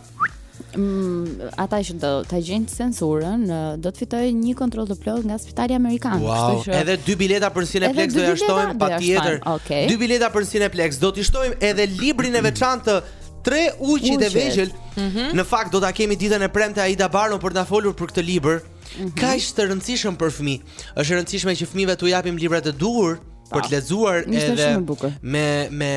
mm, ata që do ta gjejnë censurën, do të fitojë një kontroll të plotë nga Spitali Amerikan. Wow, që... edhe dy bileta për Cineplex do ia shtojmë patjetër. Okay. Dy bileta për Cineplex do t'i shtojmë edhe librin e veçantë tre ujqit e vegjël. Mm -hmm. Në fakt do ta kemi ditën e premte Aida Baron për të folur për këtë libër. mm -hmm. kaq të rëndësishëm për fëmijë. Është e rëndësishme që fëmijëve t'u japim librat e duhur për të lexuar edhe me me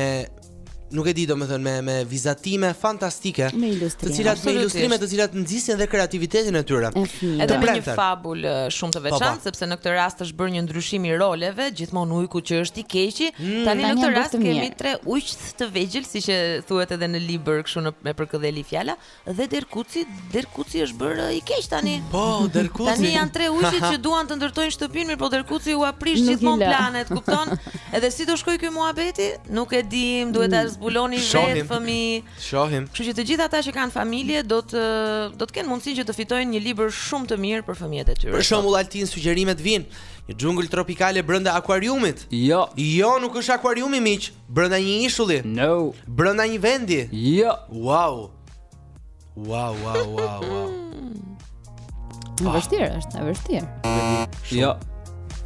nuk e di domethënë me me vizatime fantastike, të cilat me ilustrime të cilat nxisin dhe kreativitetin e tyre. Edhe me një fabul shumë të po, po. veçantë, sepse në këtë rast është bërë një ndryshim i roleve, gjithmonë ujku është i keqi, mm. tani në këtë rast kemi tre ujqth të vegjël, siç e thuhet edhe në libër kështu në me përkëdheli fjala, Dhe derrkuci, derrkuci është bërë i keq tani. Po, derrkuci. Tani janë tre ujqit që duan të ndërtojnë shtëpinë, mirëpo derrkuci ua prish gjithmonë planet, kupton? Edhe si do shkojë ky muhabeti? Nuk e dim, duhet ta mm. zbuloni vetë fëmijë. Shohim. Kështu që të gjithë ata që kanë familje do të do të kenë mundësinë që të fitojnë një libër shumë të mirë për fëmijët e tyre. Për shembull, Altin sugjerimet vijnë. Një xhungël tropikale brenda akuariumit. Jo. Jo, nuk është akuariumi miq. Brenda një ishulli? No. Brenda një vendi? Jo. Wow. Wow, wow, wow, wow. Është e vështirë, është e vështirë. Jo.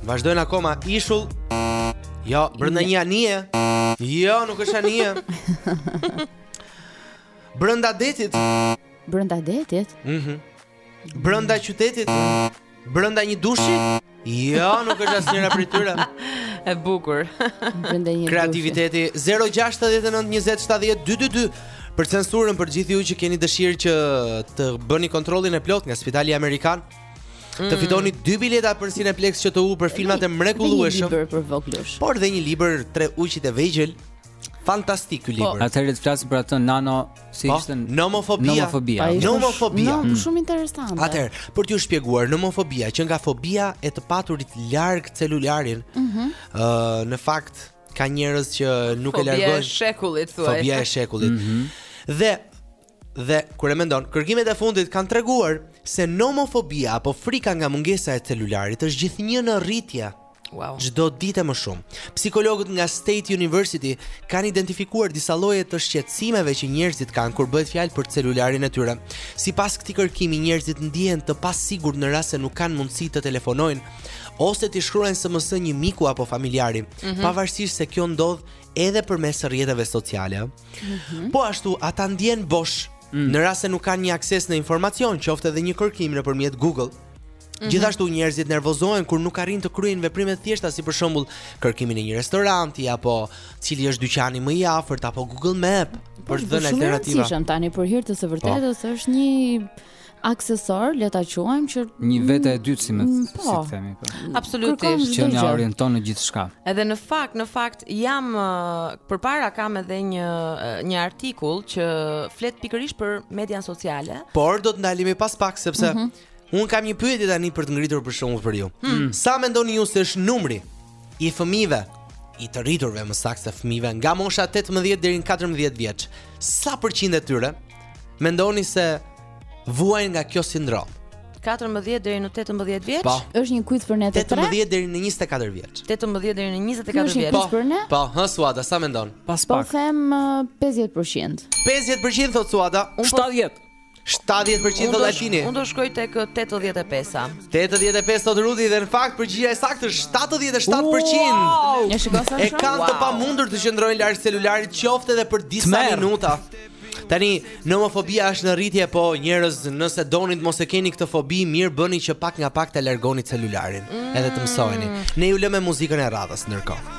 Vazhdojnë akoma ishull. Jo, brenda një anije. Jo, nuk është anije. Brenda detit. Brenda detit? Mhm. Mm Brenda qytetit Brenda një dushi Jo, nuk është asnjëra prej tyre E bukur Brenda një dushi Kreativiteti 0-69-20-70-222 Për censurën për gjithë ju që keni dëshirë që të bëni kontrollin e plotë nga spitali Amerikan Mm. Të fitoni dy bileta për Cineplex që të hapur filmat e mrekullueshëm. Një libër për vogëlush. Por dhe një libër tre ujqit e vegjël. Fantastik ky po. libër. Atëherë le të flasim për atë nomo Si po, ishte nomofobia? Nomofobia. Po, nomofobia. Është, mm. shumë interesante. Atëherë, për t'ju shpjeguar, nomofobia qenka fobia e të paturit larg celularin, ëh, mm -hmm. uh, në fakt ka njerëz që nuk fobia e largojnë. Fobia e shekullit thuaj. Fobia e shekullit. Mm -hmm. Dhe dhe kur e mendon, kërkimet e fundit kanë treguar se nomofobia apo frika nga mungesa e celularit është gjithnjë në rritje. Wow. Çdo ditë më shumë. Psikologët nga State University kanë identifikuar disa lloje të shqetësimeve që njerëzit kanë kur bëhet fjalë për celularin e tyre. Sipas këtij kërkimi, njerëzit ndihen të pasigurt në rast se nuk kanë mundësi të telefonojnë ose t'i shkruajnë SMS një miku apo familjari, mm -hmm. pavarësisht se kjo ndodh edhe përmes rrjeteve sociale. Mm -hmm. Po ashtu, ata ndihen bosh mm. në rast se nuk kanë një akses në informacion, qoftë edhe një kërkim nëpërmjet Google. -hmm. Gjithashtu njerëzit nervozohen kur nuk arrijnë të kryejnë veprime të thjeshta si për shembull kërkimin e një restoranti apo cili është dyqani më i afërt apo Google Map po, për të dhënë alternativa. Shumë e rëndësishme tani për hir të së vërtetës po. është një aksesor, le ta quajmë që një vete e dytë si më mm, po, si themi po. Absolutisht që na orienton në gjithçka. Edhe në fakt, në fakt jam uh, përpara kam edhe një uh, një artikull që flet pikërisht për median sociale. Por do të ndalemi pas pak sepse mm -hmm. Unë kam një pyetje tani për të ngritur për shembull për ju. Hmm. Sa mendoni ju se është numri i fëmijëve i të rriturve më saktë se fëmijëve nga mosha 18 deri në 14 vjeç? Sa përqind e tyre mendoni se vuajnë nga kjo sindromë? 14 deri në 18 vjeç. Po. Është një kuiz për ne të tre. 18 deri në 24 vjeç. 18 deri në 24 vjeç. Është një kujt për ne? Po, hë Suada, sa mendon? Pas po pak. Po them 50%. 50% thotë Suada. 70. 70 për qind thotë Altini Unë do shkoj tek 85-a 85 thotë Rudi dhe në fakt përgjigja e saktë 77 për qind E kanë të pamundur të qëndrojnë larg celularit qoftë edhe për disa minuta Tani, nomofobia është në rritje, po njerëz, nëse doni të mos e keni këtë fobi, mirë bëni që pak nga pak ta largoni celularin, mm. edhe të mësoheni. Ne ju lëmë me muzikën e radhës ndërkohë.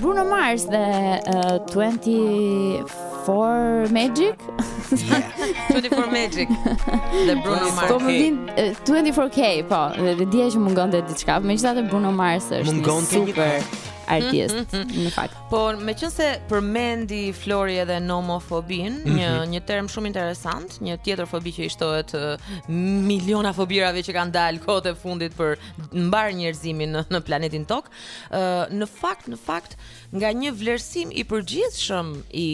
Bruno Mars dhe uh, 24 Magic. Yeah. 24 Magic. Dhe Bruno Mars. Po më vin 24K, po. Dhe dia që mungonte diçka, megjithatë Bruno Mars është mungonte super. Një artist mm, mm, mm. në fakt. Po, meqenëse përmendi Flori edhe nomofobinë, mm -hmm. një, mhm. një term shumë interesant, një tjetër fobi që i shtohet miliona fobirave që kanë dalë kohët e fundit për mbarë njerëzimin në, në planetin tokë, uh, në fakt, në fakt, nga një vlerësim i përgjithshëm i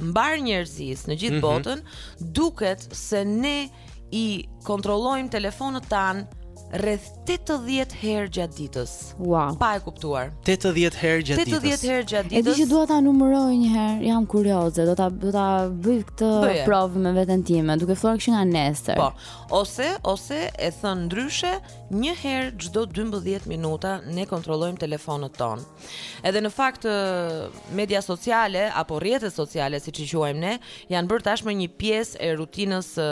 mbarë njerëzisë në gjithë mm -hmm. botën, duket se ne i kontrollojmë telefonët tanë rreth 80 herë gjatë ditës. Wow. Pa e kuptuar. 80 herë gjatë ditës. 80 herë gjatë ditës. E di çë, dua ta numëroj një herë, jam kurioze, do ta do ta bëj këtë Bëje. provë me veten time, duke filluar që nga nesër. Po. Ose ose e thënë ndryshe, një herë çdo 12 minuta ne kontrollojmë telefonët tonë. Edhe në fakt media sociale apo rrjetet sociale siç i quajmë ne, janë bërë tashmë një pjesë e rutinës së,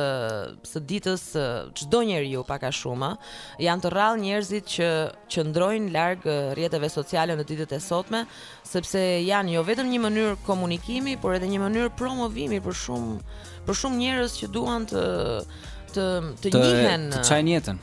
së ditës çdo njeriu pak a shumë. Janë të rrallë njerëzit që qëndrojnë larg rrjeteve sociale në ditët e sotme, sepse janë jo vetëm një mënyrë komunikimi, por edhe një mënyrë promovimi për shumë për shumë njerëz që duan të të të njihen të çajnë jetën.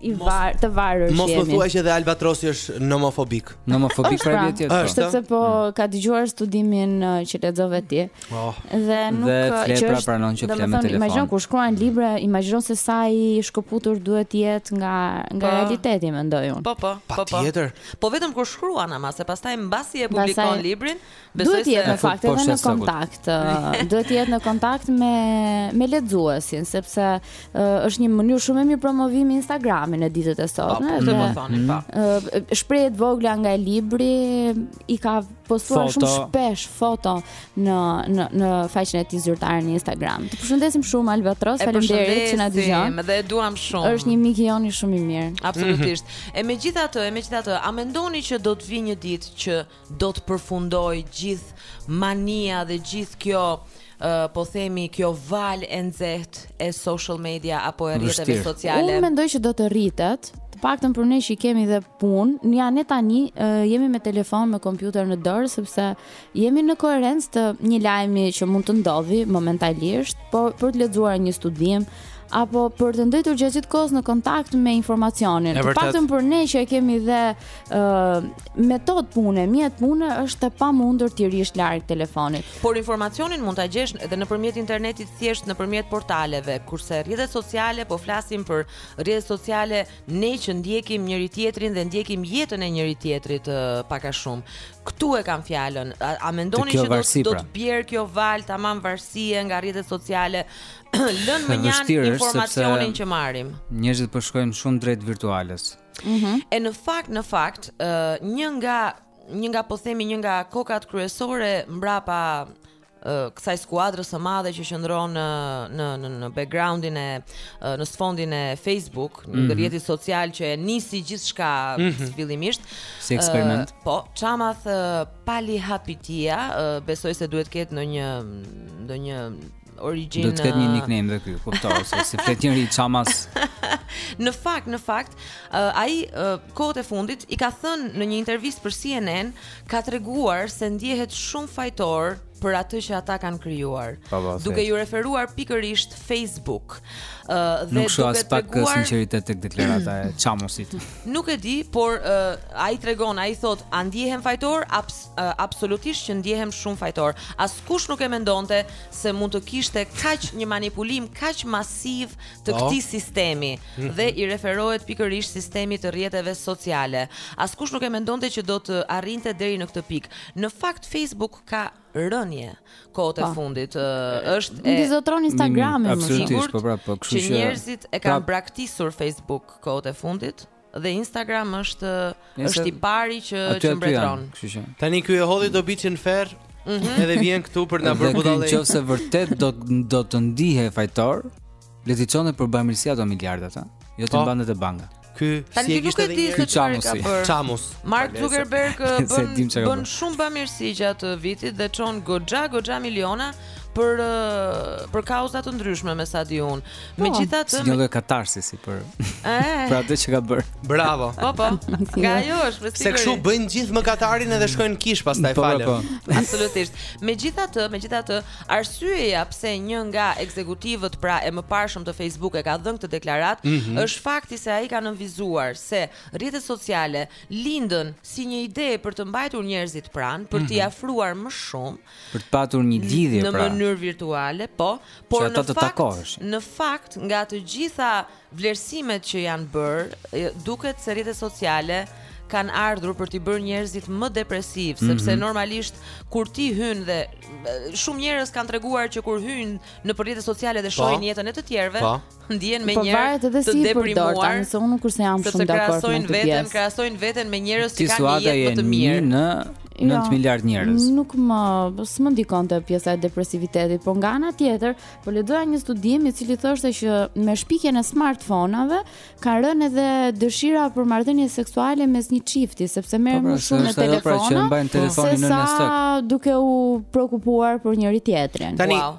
i var, të varur Mos më thuaj që edhe Albatrosi është nomofobik. Nomofobik pra patjetër. Është sepse po mm. ka dëgjuar studimin uh, që lexove ti. Oh. Dhe nuk dhe uh, që pra vetë pranon që flet me telefon. Imagjino kur shkruan libra, imagjino se sa i shkëputur duhet të jetë nga nga po. realiteti mendoj unë. Po po, po po. Patjetër. Po vetëm kur shkruan ama se pastaj mbasi e publikon pasaj... librin, Duhet të jetë në fakt edhe në kontakt. Duhet të jetë në kontakt me me lexuesin sepse është një mënyrë shumë e mirë promovimi Instagrami në ditët e sotme. Po, po thoni, po. Shprehje të vogla nga libri i ka postuar shumë shpesh foto në në në faqen e tij zyrtare në Instagram. Të përshëndesim shumë Albatros, faleminderit që na dëgjon. Dhe e duam shumë. Është një mik i joni shumë i mirë. Absolutisht. Mhm. E megjithatë, e megjithatë, a mendoni që do të vijë një ditë që do të përfundojë gjithë mania dhe gjithë kjo po themi kjo valë e nxehtë e social media apo e rrjeteve sociale. Unë mendoj që do të rritet, të paktën për ne që i kemi dhe punë, ja ne tani jemi me telefon, me kompjuter në dorë sepse jemi në koherencë të një lajmi që mund të ndodhi momentalisht, apo për të lexuar një studim apo për të ndejtur gjatë gjithë kohës në kontakt me informacionin. Të paktën për ne që e kemi dhe metodë pune, mjet pune është e pamundur të rrish larg telefonit. Por informacionin mund ta gjesh edhe nëpërmjet internetit thjesht nëpërmjet portaleve, kurse rrjetet sociale po flasim për rrjetet sociale ne që ndjekim njëri-tjetrin dhe ndjekim jetën e njëri-tjetrit pak a shumë. Ktu e kam fjalën. A, a mendoni që do të do pra. të bjerë kjo valë tamam varësie nga rrjetet sociale? Lëmë mënjanë informacionin që marrim. Njerëzit po shkojnë shumë drejt virtuales. Mm -hmm. E në fakt, në fakt, uh, një nga një nga po themi një nga kokat kryesore mbrapa kësaj skuadrës së madhe që qëndron në në në në backgroundin e në sfondin e Facebook, në mm -hmm. rrjetit social që e nisi gjithçka mm -hmm. fillimisht. Si eksperiment. Uh, po, Chamath uh, Palihapitiya, uh, besoj se duhet të ketë ndonjë ndonjë origjinë. Duhet të ketë një nickname dhe ky, kuptoj se si flet njëri Chamath. në fakt, në fakt, uh, ai uh, kohët e fundit ai ka thënë në një intervistë për CNN, ka treguar se ndjehet shumë fajtor për atë që ata kanë krijuar, duke iu referuar pikërisht Facebook. Ë uh, dhe Nuk duke treguar Nuk ka sinqeritet tek deklarata e Chamathit. Nuk e di, por uh, ai tregon, ai thotë, a ndjehem fajtor? Abs uh, absolutisht që ndjehem shumë fajtor. Askush nuk e mendonte se mund të kishte kaq një manipulim kaq masiv të po. këtij sistemi mhm. dhe i referohet pikërisht sistemit të rrjeteve sociale. Askush nuk e mendonte që do të arrinte deri në këtë pikë. Në fakt Facebook ka rënie kohët e po. fundit. Është e mbizotëron Instagrami me siguri. Po pra, po kështu që njerëzit e kanë pra- braktisur Facebook kohët e fundit. Dhe Instagram është është i pari që që mbretëron. Kështu që. Tani ky e hodhi dobiçin fer. Mm -hmm. Edhe vjen këtu për na bërë budallë. Nëse vërtet do do të ndihe fajtor, le të çonte për bamirësi ato miliarda ta. Jo të po. mbandet e banga. Ky si e kishte edhe një çamus. Çamus. Mark Zuckerberg bën bën shumë bamirësi gjatë vitit dhe çon goxha goxha miliona për për kauza të ndryshme me sa di unë. Po. Megjithatë, si një lloj katarsisi për eh. për atë që ka bërë. Bravo. Po po. Nga ajo është me siguri. Se kshu bëjnë gjithë mëkatarët edhe shkojnë në kishë pastaj po, po, falen. Po, po. Absolutisht. Megjithatë, megjithatë, arsyeja pse një nga ekzekutivët pra e mëparshëm të Facebook e ka dhënë këtë deklaratë mm -hmm. është fakti se ai ka nënvizuar se rrjetet sociale lindën si një ide për të mbajtur njerëzit pranë, për mm -hmm. t'i mhm. afruar më shumë Për të patur një lidhje, pra. Në mënyrë virtuale, po, por në fakt, në fakt nga të gjitha vlerësimet që janë bërë, duket se rrjetet sociale kanë ardhur për t'i bërë njerëzit më depresivë, mm -hmm. sepse normalisht kur ti hyn dhe shumë njerëz kanë treguar që kur hyjnë nëpër rrjetet sociale dhe po. shohin jetën e të tjerëve, pa. Po. ndihen më po njerëz të deprimuar, tani se unë kurse jam shumë dakord. Sepse krahasojnë veten, krahasojnë veten me njerëz që kanë jetë më të mirë. Në 9 jo, miliard njerëz. Nuk më s'më ndikonte pjesa e depresivitetit, por nga ana tjetër, po lexoja një studim i cili thoshte që me shpikjen e smartphone-ave ka rënë edhe dëshira për marrëdhënie seksuale mes një çifti, sepse merren po, pra, më shumë me telefona. Po, që mbajnë telefonin në stok. Sa duke u preokupuar për njëri tjetrin. Tani, wow.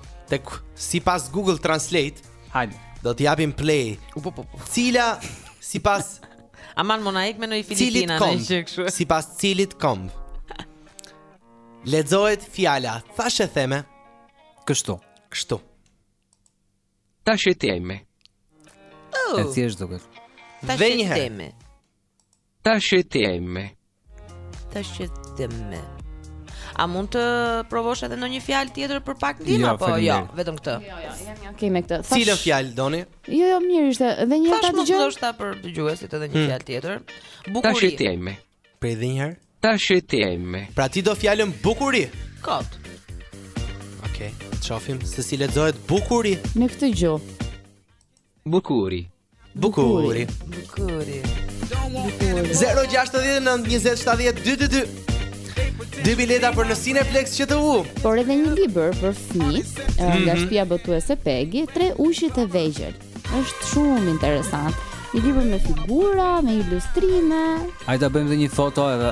tek sipas Google Translate. Hajde. Do t'i japim play. Po po po. Cila sipas Aman mona ik me në Filipina në një kështu. Sipas cilit komb? Lexohet fjala, thashetheme. Kështu. Kështu. Thashetheme. Oh. E thjesht duket. Thashetheme. Thashetheme. Thashetheme. A mund të provosh edhe ndonjë fjalë tjetër për pak ndihmë jo, apo jo, vetëm këtë? Jo, jo, jam jam okay me këtë. Tash... Cilën fjalë doni? Jo, jo, mirë ishte. Dhe një herë ta dëgjoj. Tash mund të për dëgjuesit edhe një hmm. fjalë tjetër. Bukuri. Thashetheme. Për edhe një herë? Thashetheme. Pra ti do fjalën bukuri. Kot. Okej, okay. Ta shofim se si lexohet bukuri në këtë gjuhë. Bukuri. Bukuri. Bukuri. 069 20 70 222. Dy bileta për në Cineplex që të u Por edhe një libër për fëmijë mm -hmm. Nga mhm. shpia botuese Pegi Tre ushit e vegjel është shumë interesant Një libër me figura, me ilustrime Hajt ta bëjmë dhe një foto edhe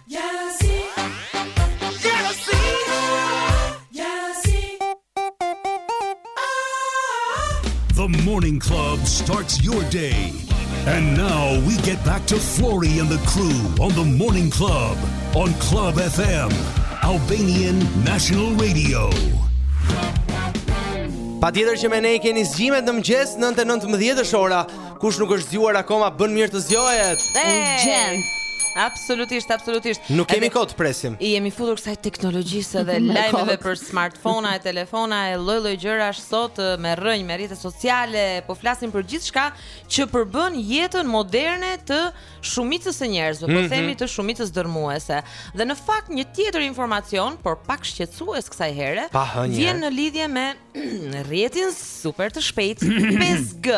The morning club starts your day. And now we get back to Flori and the crew on the morning club on Club FM, Albanian National Radio. Patjetër që me ne i keni zgjimet në mëgjes nëntë e nëntëmbëdhjetë është ora Kush nuk është zgjuar akoma bën mirë të zgjohet. Urgjent. Absolutisht, absolutisht. Nuk kemi kohë të presim. I jemi futur kësaj teknologjisë dhe lajmeve për smartphone-a e telefona e lloj-lloj gjërash sot me rrënjë me rrjete sociale, po flasim për gjithçka që përbën jetën moderne të shumicës së njerëzve, po mhm. themi të shumicës dërmuese. Dhe në fakt një tjetër informacion, por pak shqetësues kësaj here, vjen në lidhje me rrjetin super të shpejt 5G.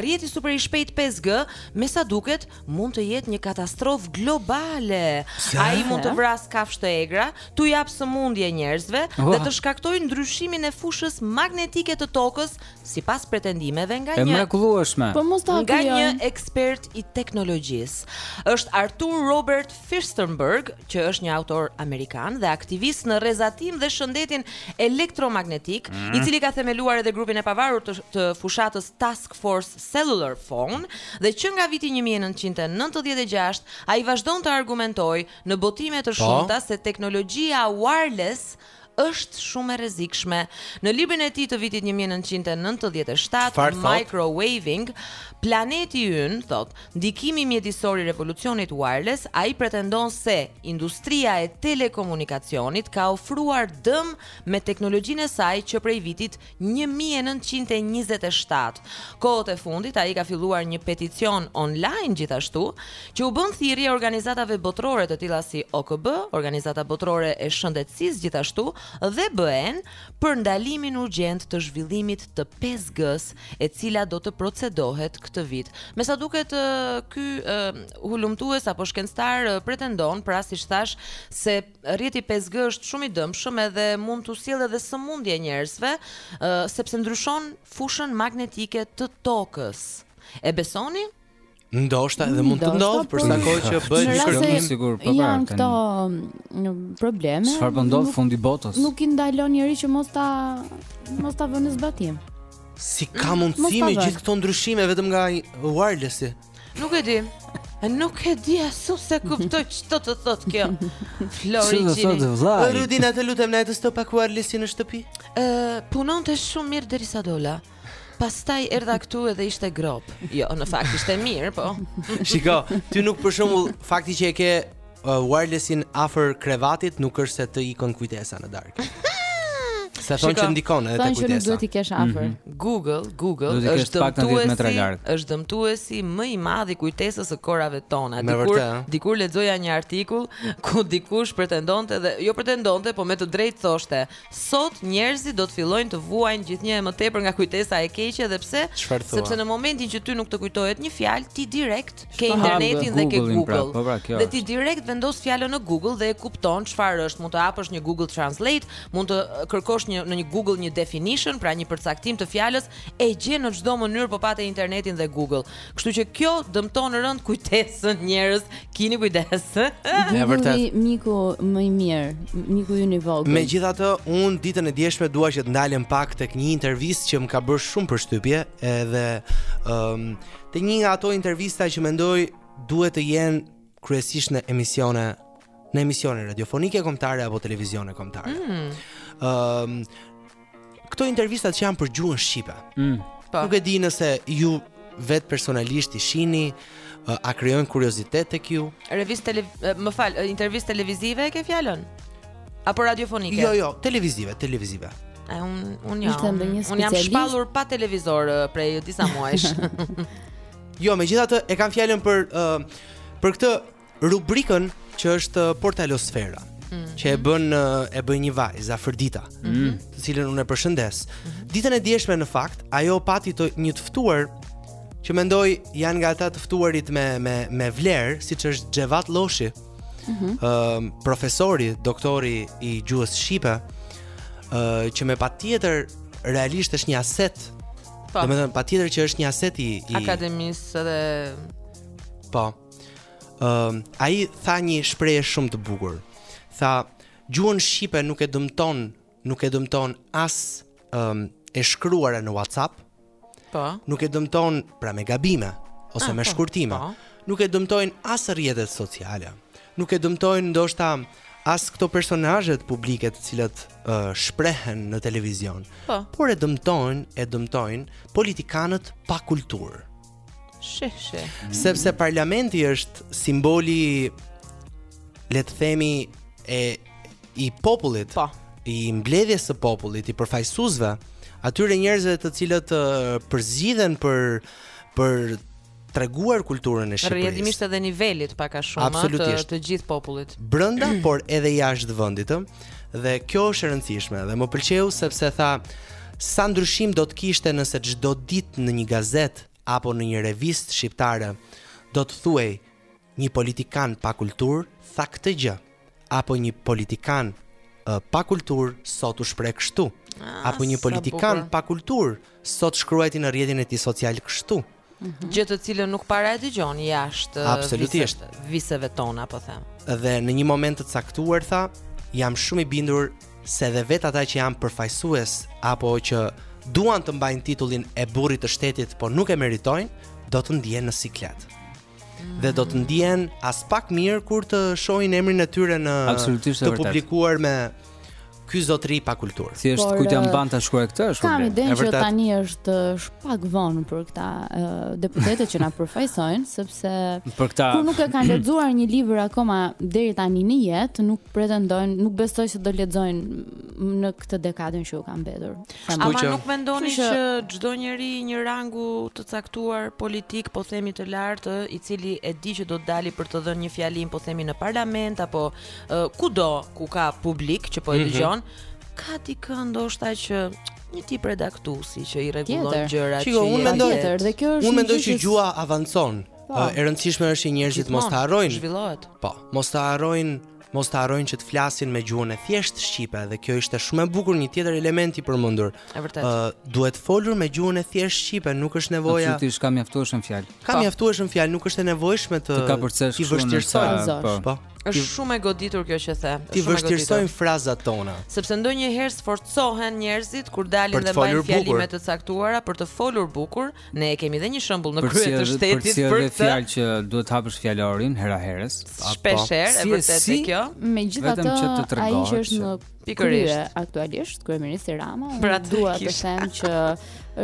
Rrjeti super i shpejt 5G, me sa duket, mund të jetë një katastrofë globale. Ai mund të vrasë kafshë të egra, t'u japë sëmundje njerëzve oh. dhe të shkaktojë ndryshimin e fushës magnetike të Tokës, sipas pretendimeve nga një E mrekullueshme. Po mos ta Nga një ekspert i teknologjisë. Është Arthur Robert Firstenberg, që është një autor amerikan dhe aktivist në rrezatim dhe shëndetin elektromagnetik, mhm, i cili ka themeluar edhe grupin e pavarur të, të fushatës Task Force Cellular Phone dhe që nga viti 1996 ai vazhdon të argumentojë në botime të shumta se teknologjia wireless Është shumë e rrezikshme. Në librin e tij të vitit një mijë e nëntëqind e nëntëdhjetë e shtatë, Microwaving, Planeti Ynë, thotë, Ndikimi mjedisor i revolucionit wireless, ai pretendon se industria e telekomunikacionit ka ofruar dëm me teknologjinë e saj që prej vitit një mijë e nëntëqind e njëzet e shtatë. Kohët e fundit ai ka filluar një peticion online gjithashtu, që u bën thirrje organizatave botërore të tilla si OKB, Organizata Botërore e Shëndetësisë gjithashtu dhe BE-në për ndalimin urgjent të zhvillimit të 5G-së, e cila do të procedohet këtë vit. Me sa duket ky hulumtues apo shkencëtar pretendon, pra siç thashë, se Rrjeti pesë G është shumë i dëmshëm edhe mund t'u sjellë edhe sëmundje njerëzve, sepse ndryshon fushën magnetike të Tokës. E besoni? Ndoshta edhe mund të ndodhë për sa kohë që bëhet një kërkim i sigurt për para. Janë këto mm, probleme. Çfarë po ndodh fundi botës? Nuk i ndalon njeri që mos ta mos ta vënë në zbatim. Si ka mm, mundësi me gjithë këto ndryshime vetëm nga wireless-i? Nuk e di. Nuk e di as s'e kuptoj ç'do të thotë kjo. Flori Gjini. Ç'do të thotë Rudina, të lutem na e të stopuar wireless-i në shtëpi. Ë, punonte shumë mirë derisa dola. Pastaj erdha këtu edhe ishte gropë. Jo, në fakt ishte mirë, po. Shiko, ty nuk për shembull fakti që e ke uh, wirelessin afër krevatit nuk është se të ikën kujtesa në darkë. Se thonë që ndikon edhe te kujtesa. Thonë që nuk duhet i kesh afër. Mm -hmm. Google, Google është dëmtuesi, është dëmtuesi më i madh i kujtesës së kohëve tona. Me dikur vërte, dikur lexoja një artikull ku dikush pretendonte dhe jo pretendonte, po me të drejtë thoshte, sot njerëzit do të fillojnë të vuajnë gjithnjë e më tepër nga kujtesa e keqe dhe pse? Sepse në momentin që ty nuk të kujtohet një fjalë, ti direkt Ke internetin dhe ke Google. Pra, po pra, dhe ti direkt vendos fjalën në Google dhe e kupton çfarë është. Mund të hapësh një Google Translate, mund të kërkosh një në një Google një definition, pra një përcaktim të fjalës, e gjen në çdo mënyrë po pate internetin dhe Google. Kështu që kjo dëmton rëndë kujtesën njerëz, kini kujdes. Ja vërtet. Miku më i mirë, miku yni vogël. Megjithatë, unë ditën e djeshme dua që të ndalem pak tek një intervistë që më ka bërë shumë përshtypje, edhe ëm um, Te një nga ato intervista që mendoj duhet të jenë kryesisht në emisione në emisione radiofonike kombëtare apo televizione kombëtare. Ëm mm. um, këto intervistat që janë për gjuhën shqipe. Mm. Po. Nuk e di nëse ju vet personalisht i shihni a krijojnë kuriozitet tek ju? Revistë më fal, intervistë televizive e ke fjalën? Apo radiofonike? Jo, jo, televizive, televizive. E, un, un jam, un jam shpallur pa televizor prej disa muajsh. jo, megjithatë e kam fjalën për, uh, për këtë rubrikën që është Portalosfera. Mm -hmm. që e bën e bën një vajzë Afërdita, mm -hmm. të cilën unë e përshëndes. Mm -hmm. Ditën e djeshme në fakt, ajo pati të, një të ftuar që mendoj janë nga ata të ftuarit me me me vlerë, siç është Xhevat Lloshi. Mm Ëm mhm. uh, profesori, doktori i gjuhës shqipe, ë uh, që me patjetër realisht është një aset. Po. Domethënë patjetër që është një aset i, i... akademisë dhe Po. Ëm ehm, uh, ai tha një shprehje shumë të bukur. Tha gjuhën shqipe nuk e dëmton Nuk e dëmton as um, e shkruara në WhatsApp. Po. Nuk e dëmton pra me gabime ose ah, me po, shkurtime. Po. Nuk e dëmtojnë as rrjetet sociale. Nuk e dëmtojnë ndoshta as këto personazhet publike të cilët uh, shprehen në televizion. Po. Por e dëmtojnë, e dëmtojnë politikanët pa kulturë. Sheh, sheh. Sepse parlamenti është simboli le të themi e i popullit. Po. I mbledhjes së popullit, i përfaqësuesve, atyre njerëzve të cilët uh, përzgjidhen për për treguar kulturën e Shqipërisë. Rrjedhimisht edhe nivelit pak a shumë të, të gjithë popullit. Brenda, por edhe jashtë vendit, ëh. Dhe kjo është e rëndësishme dhe më pëlqeu sepse tha sa ndryshim do të kishte nëse çdo ditë në një gazetë apo në një revistë shqiptare do të thuhej një politikan pa kulturë tha këtë gjë apo një politikan pa kulturë sot u shpreh kështu. Ah, apo një politikan pa kulturë sot shkruajti në rrjetin e tij social kështu. gjë të cilën nuk para e dëgjon jashtë absolutisht viseve tona po them. Dhe në një moment të caktuar tha, jam shumë i bindur se edhe vetë ata që janë përfaqësues apo që duan të mbajnë titullin e burrit të shtetit, por nuk e meritojnë, do të ndihen në siklet. Mm. Dhe do të ndihen aspak mirë kur të shohin emrin e tyre në të publikuar me Ky zotri pa kulturë. Si është kujtja mban ta shkruaj këtë është problem. Kam idenë që tani është pak vonë për këta deputetët që na përfaqësojnë sepse këta kur nuk e kanë lexuar një libër akoma deri tani në jetë, nuk pretendojnë, nuk besoj se do lexojnë në këtë dekadën që u ka mbetur. Ama që... nuk mendoni që çdo njeri i një rangu të caktuar politik, po themi të lartë, i cili e di që do të dali për të dhënë një fjalim, po themi në parlament apo uh, kudo ku ka publik që po e mhm. dëgjon, mm -hmm. ka dikë ndoshta që një tip redaktuesi që i rregullon gjërat që unë mendoj tjetër dhe kjo është unë mendoj që gjuha avancon. Po. E rëndësishme është që njerëzit mos ta harrojnë. Zhvillohet. Po, mos ta harrojnë mos të harrojnë që të flasin me gjuhën e thjeshtë shqipe dhe kjo ishte shumë e bukur një tjetër element i përmendur. Është vërtet. Uh, duhet folur me gjuhën e thjeshtë shqipe, nuk është nevoja. Absolutisht, është ka mjaftueshëm fjalë. Ka mjaftueshëm fjalë, nuk është e nevojshme të të vështirësojmë. Po. po. Është shumë e goditur kjo që the. T'i vështirësojmë frazat tona. Sepse ndonjëherë sforcohen njerëzit kur dalin dhe bëjnë fjalime të caktuara për të folur bukur. Ne e kemi dhe një shembull në krye të shtetit për këtë. Për fjalë që duhet të hapësh fjalorin hera herës. Shpesh herë, e vërtetë kjo. Megjithatë, ai që është në krye aktualisht kryeministri Rama pra dua të them që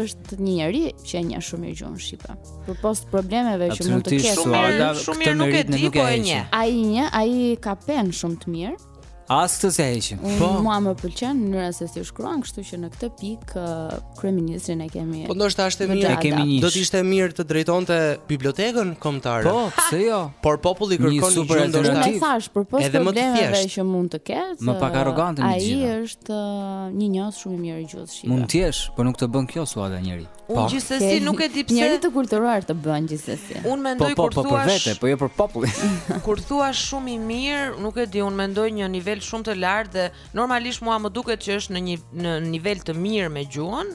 është një njeri që e njeh shumë mirë gjuhën shqipe. Përpos problemeve që mund të ketë, ai shumë mirë nuk e di, nuk po e njeh. Ai një, ai ka penë shumë të mirë. As këtë s'ia heqim. Po. Mua më pëlqen mënyra se si shkruan, kështu që në këtë pikë kryeministrin e kemi. Po ndoshta është e mirë. E kemi një. Do të ishte mirë të drejtonte bibliotekën kombëtare. Po, pse jo? Por populli kërkon një super ndoshta. Ai thashë përpos problemeve që mund të ketë. Më pak arrogante më gjithë. Ai është uh, një njohës shumë i mirë i gjuhës shqipe. Mund të jesh, por nuk të bën kjo s'të bën njeri. Po. Unë gjithsesi nuk e di pse. Njeri të kulturuar të bën gjithsesi. Unë po, mendoj po, kur thua po, për vete, po jo për popullin. Kur thua shumë i mirë, nuk e di, unë mendoj një nivel shumë të lartë dhe Normalisht mua më duket që është në një në nivel të mirë me gjuhën,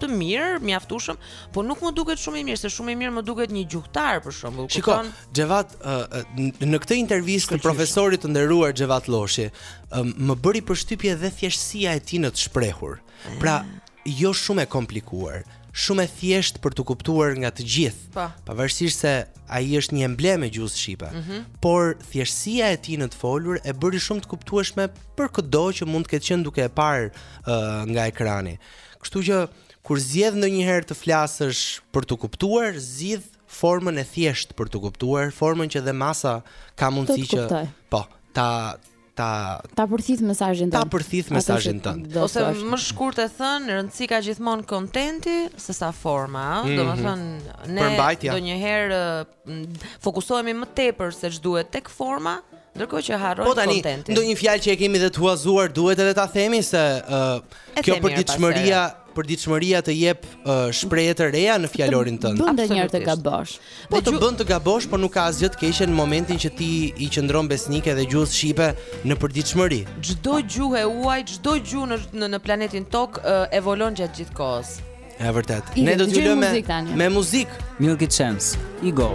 të mirë, mjaftueshëm, po nuk më duket shumë i mirë, se shumë i mirë më duket një gjuhëtar për shembull. Shiko, kupton? Xhevat uh, në këtë intervistë të profesorit të nderuar Xhevat Lloshi, uh, më bëri përshtypje dhe thjeshtësia e tij në të shprehur. Pra, jo shumë e komplikuar, shumë e thjeshtë për t'u kuptuar nga të gjithë. Po. Pavarësisht se ai është një emblemë e gjuhës shqipe, mm -hmm. por thjeshtësia e tij në të folur e bëri shumë të kuptueshme për këdo që mund të ketë qenë duke e parë uh, nga ekrani. Kështu që kur zgjedh ndonjëherë të flasësh për t'u kuptuar, zgjidh formën e thjeshtë për t'u kuptuar, formën që dhe masa ka mundësi që po, ta ta ta përthith mesazhin tënd. Ta përthith mesazhin tënd. Ose më shkurt e thënë, rëndësi ka gjithmonë kontenti se sa forma, ëh, mm -hmm. domethënë ne ndonjëherë fokusohemi më tepër se ç'duhet tek forma, ndërkohë që harrojmë kontentin. Po tani, ndonjë fjalë që e kemi dhe të huazuar duhet edhe ta themi se ëh, uh, kjo përditshmëria përditshmëria të jep uh, shprehje të reja në fjalorin tënd. Bën ndonjëherë të gabosh. Po të bën të gabosh, por nuk ka asgjë të keqe në momentin që ti i qëndron besnike dhe gjuhës shqipe në përditshmëri. Çdo gjuhë e huaj, çdo gjuhë në, në në planetin Tokë uh, evolon gjatë gjithë kohës. E vërtetë. Ne do t'ju lëmë me, me muzikë. Milky Chance, Ego.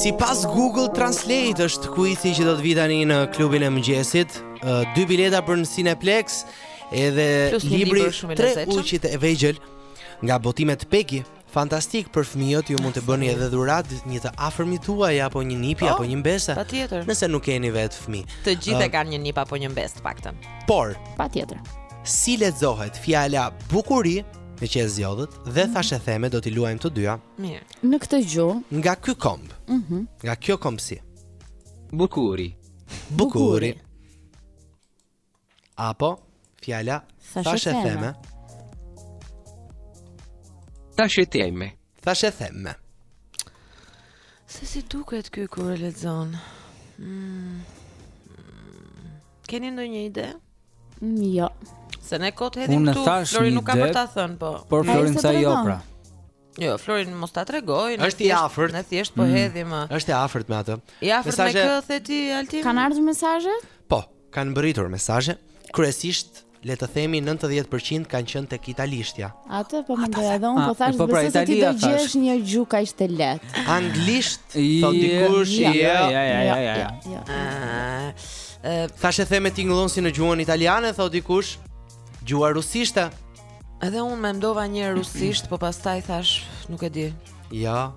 Sipas Google Translate është kuizi që do të vijë tani në klubin e mëngjesit Dy bileta për në Cineplex Edhe libri Tre ujqit e vegjël Nga botimet Pegi Fantastik për fëmijët, ju mund t'i bëni edhe dhuratë një të afërmi tuaj apo një nipi oh, apo një mbese. Patjetër. Nëse nuk keni vetë fëmijë. Të gjithë uh, kanë një nip apo një mbesë të paktën. Por, patjetër. Si lexohet fjala bukuri, meqë e zgjodhët dhe mm. thashetheme do t'i luajmë të dyja. Mirë. Në këtë gjuhë. Nga ky komb. Mhm. Mm nga kjo kombësi. Bukuri. Bukuri. Apo fjala thashetheme. Thashetheme. Thashetheme. Se si duket ky kur e lexon? Mm. Keni ndonjë ide? Mm, jo. Se ne kot hedhim këtu, Flori nuk ka për ta thënë, po. Por Flori s'e, jo pra. Jo, Flori mos ta tregojë, ne është i afërt, ne thjesht po mm. hedhim. Është i afërt me atë. I afërt me kë the ti Altin? Kanë ardhur mesazhe? Po, kanë mbërritur mesazhe. Kryesisht Le të themi nëntëdhjetë për qind kanë qenë tek italishtja. Atë po mendoja dhe unë, po thashë dhe se se ti do gjesh një gjuhë kaq të lehtë. Anglisht, thotë dikush, jo, jo, jo, jo, jo, jo. Thashetheme tingëllon si në gjuhën italiane, thotë dikush, gjuha rusishte. Edhe unë mendova një rusisht, po pastaj thashë, nuk e di. Jo.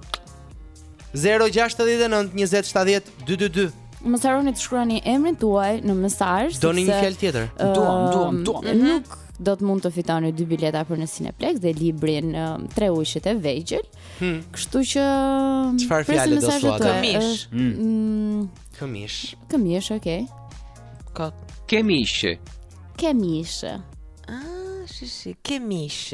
069 20 70 222 Mos harroni të shkruani emrin tuaj në mesazh. Doni një fjalë tjetër. Uh, duam, duam, duam. Mhm. Ju do të mund të fitoni dy bileta për në Cineplex dhe librin uh, Tre ujqit e vegjël. Hmm. Kështu që Çfarë fjalë do të Këmishë. Hmm. Mm. Këmishë. Këmishë, okay. Ka kemish. Kemish. Ah, shi shi, kemish.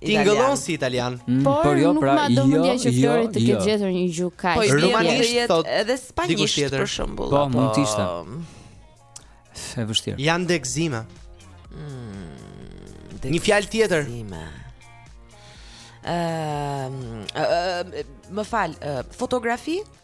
Tingëllon si italian. Mm, por, por jo, nuk pra, ma do jo, mundet që jo, Flori të ketë jo. gjetur një gjuhë kaq. Po rumanisht thotë edhe spanjisht për shembull. Po, mund të ishte. Është vështirë. Jan Dexima. Mm, një fjalë tjetër. Dexima. Ëm, ehm, ehm, më fal, ehm, fotografi?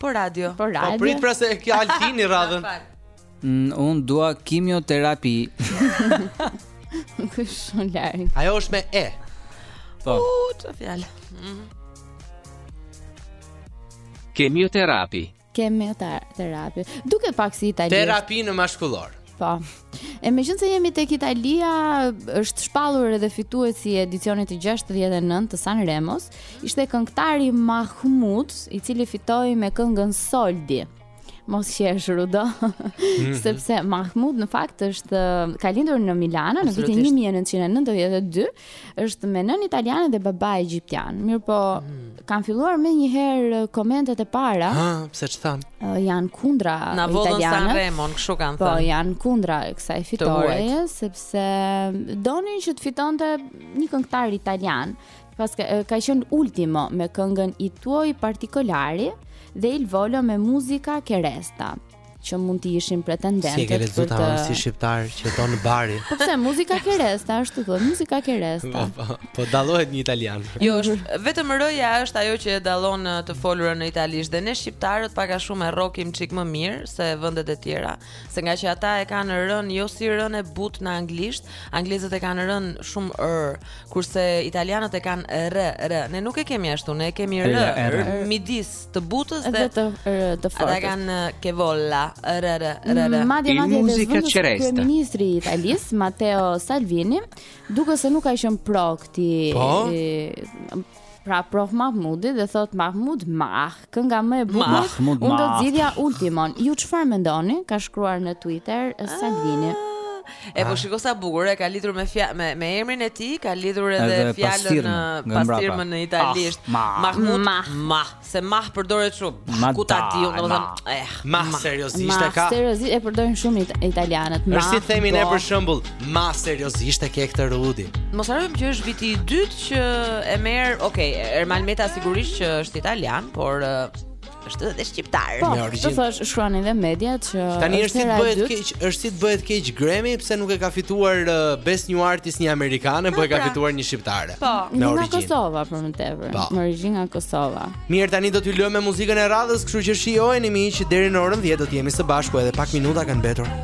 Për radio. Për radio. Po prit pra se e ke Altini radhën. Mm, unë dua kimioterapi. Ku shkon larg. Ajo është me e. Po. U çfarë fjalë. Mhm. Kimioterapi. Kimioterapi. Duket pak si italian. Terapi në mashkullor. Po. E meqenëse jemi tek Italia, është shpallur edhe fituesi i edicionit të 69 të San Remos, ishte këngëtari Mahmud, i cili fitoi me këngën Soldi. Mos qesh Rudo, mhm. sepse Mahmud në fakt është ka lindur në Milano në vitin 1992, Është me nënë italiane dhe baba egjiptian. Mirpo mm. kanë filluar menjëherë uh, komentet e para. Ha, pse ç'thanë? Uh, janë kundra Na italianët. Sanremon, kështu kanë po, thënë. Po janë kundra kësaj fitoreje sepse donin që të fitonte një këngëtar italian. Pas ka, uh, ka qenë ultimo me këngën I tuoi particolari dhe Il Volo me Musica che resta. që mund të ishin pretendentët. Si e ke lexuar ti të... si shqiptar që ton në bari. Po pse Musica che resta, ashtu thotë, Musica che resta. Po, po, po dallohet një italian. Jo, është vetëm r-ja është ajo që e dallon të folurën në italisht dhe ne shqiptarët pak a shumë e rrokim çik më mirë se vendet e tjera, se ngaqë ata e kanë r-në jo si r-në e butë në anglisht, anglezët e kanë r-në shumë r, kurse italianët e kanë r, r. Ne nuk e kemi ashtu, ne e kemi r, midis të butës dhe të fortës. Ata kanë kevolla, r r r r. Madje madje muzika çeresta. Zëvendëskryeministri i Italisë, Matteo Salvini, duket se nuk ka qenë pro këtij po? pra pro Mahmudit dhe thotë Mahmud Mah, kënga më e bukur. Mahmud Mah. Unë do të zgjidhja Ultimon. Ju çfarë mendoni? Ka shkruar në Twitter Salvini. Ah, E po ah. shiko sa bukur, e ka lidhur me fja, me me emrin e tij, ka lidhur edhe, edhe fjalën në pasthirrmën në italisht. Ah, mah, Mahmud, mah, mah, se mah përdoret shumë. Mah, ku ta di, domethënë, eh, mah, mah seriozisht e ka. Mah, seriozisht e përdorin shumë it italianët. Mah. Është si themi ne po. për shembull, mah, seriozisht e ke këtë Rudi. Mos harrojmë që është viti i dytë që e merr, okay, Ermal Meta sigurisht që është italian, por Është edhe shqiptar. Po, ç'do thosh shkruajnë dhe mediat që Tani është si t'u bëhet keq, është si t'u bëhet keq Grammy pse nuk e ka fituar uh, Best New Artist një amerikane, po e ka pra. fituar një shqiptare. Po, me origjinë. Nga Kosova për më tepër. Po. Me origjinë nga Kosova. Mirë, tani do t'ju lëmë me muzikën e radhës, kështu që shijojeni miq deri në orën 10 do të jemi së bashku edhe pak minuta kanë mbetur.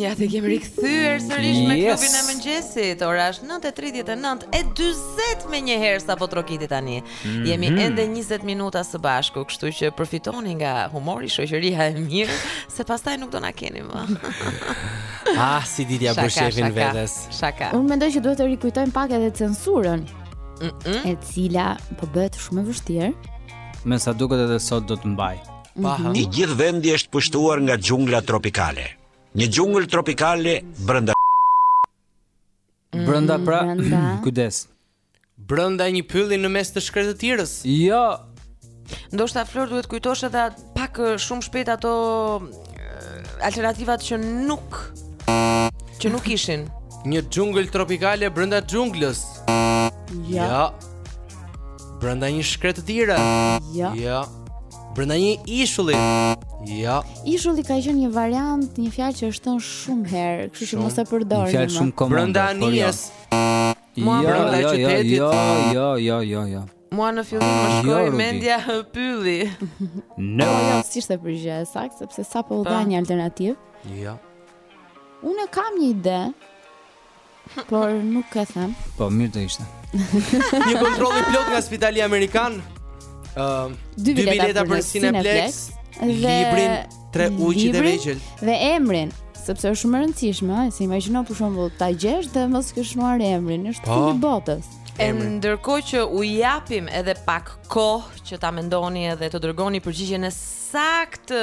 Ja të kemë rikëthyër sërish me klubin e mëngjesit Ora është 9.39 e 40 menjëherë sapo trokiti tani Jemi ende 20 minuta së bashku Kështu që përfitoni nga humori shoqëria e mirë Se pastaj nuk do na keni më Ah, si ditja për shefin vdes Shaka Unë mendoj që duhet të rikujtojmë pak edhe censurën E cila po bëhet shumë e vështirë Me sa duket edhe sot do të mbaj Mhm. I gjithë vendi është pushtuar nga xhungla tropikale. Një xhungël tropikale brenda mhm, brenda pra kujdes. Brenda një pylli në mes të shkretëtirës. Jo. Ndoshta Flor duhet kujtosh edhe pak shumë shpejt ato alternativat që nuk që nuk ishin. Një xhungël tropikale brenda xhunglës. Jo. Ja. Brenda një shkretëtire. Jo. Ja. Jo. Ja. Brenda një ishulli. Ja. Ishulli ka qenë një variant, një fjalë që është thënë shumë herë, kështu që mos e përdorni. Një fjalë shumë komode. Brenda jo. anijes. Mua jo, brenda jo, qytetit. Jo, jo, jo, jo, jo. Mua në fillim më shkoi jo, mendja pylli. Jo, jo, si ishte përgjigja e saktë, sepse sapo u dha një alternativë. Jo. Unë kam një ide, Por nuk e them. Po mirë do ishte. Një kontroll i plotë nga Spitali Amerikan. Ëm, uh, dy bileta për Cineplex, librin Tre ujqit e vegjël dhe emrin sepse është shumë e rëndësishme, ëh, si imagjino për shembull ta gjesh dhe mos kesh shënuar emrin, është fundi i botës. E ndërkohë që u japim edhe pak kohë që ta mendoni edhe të dërgoni përgjigjen e Saktë!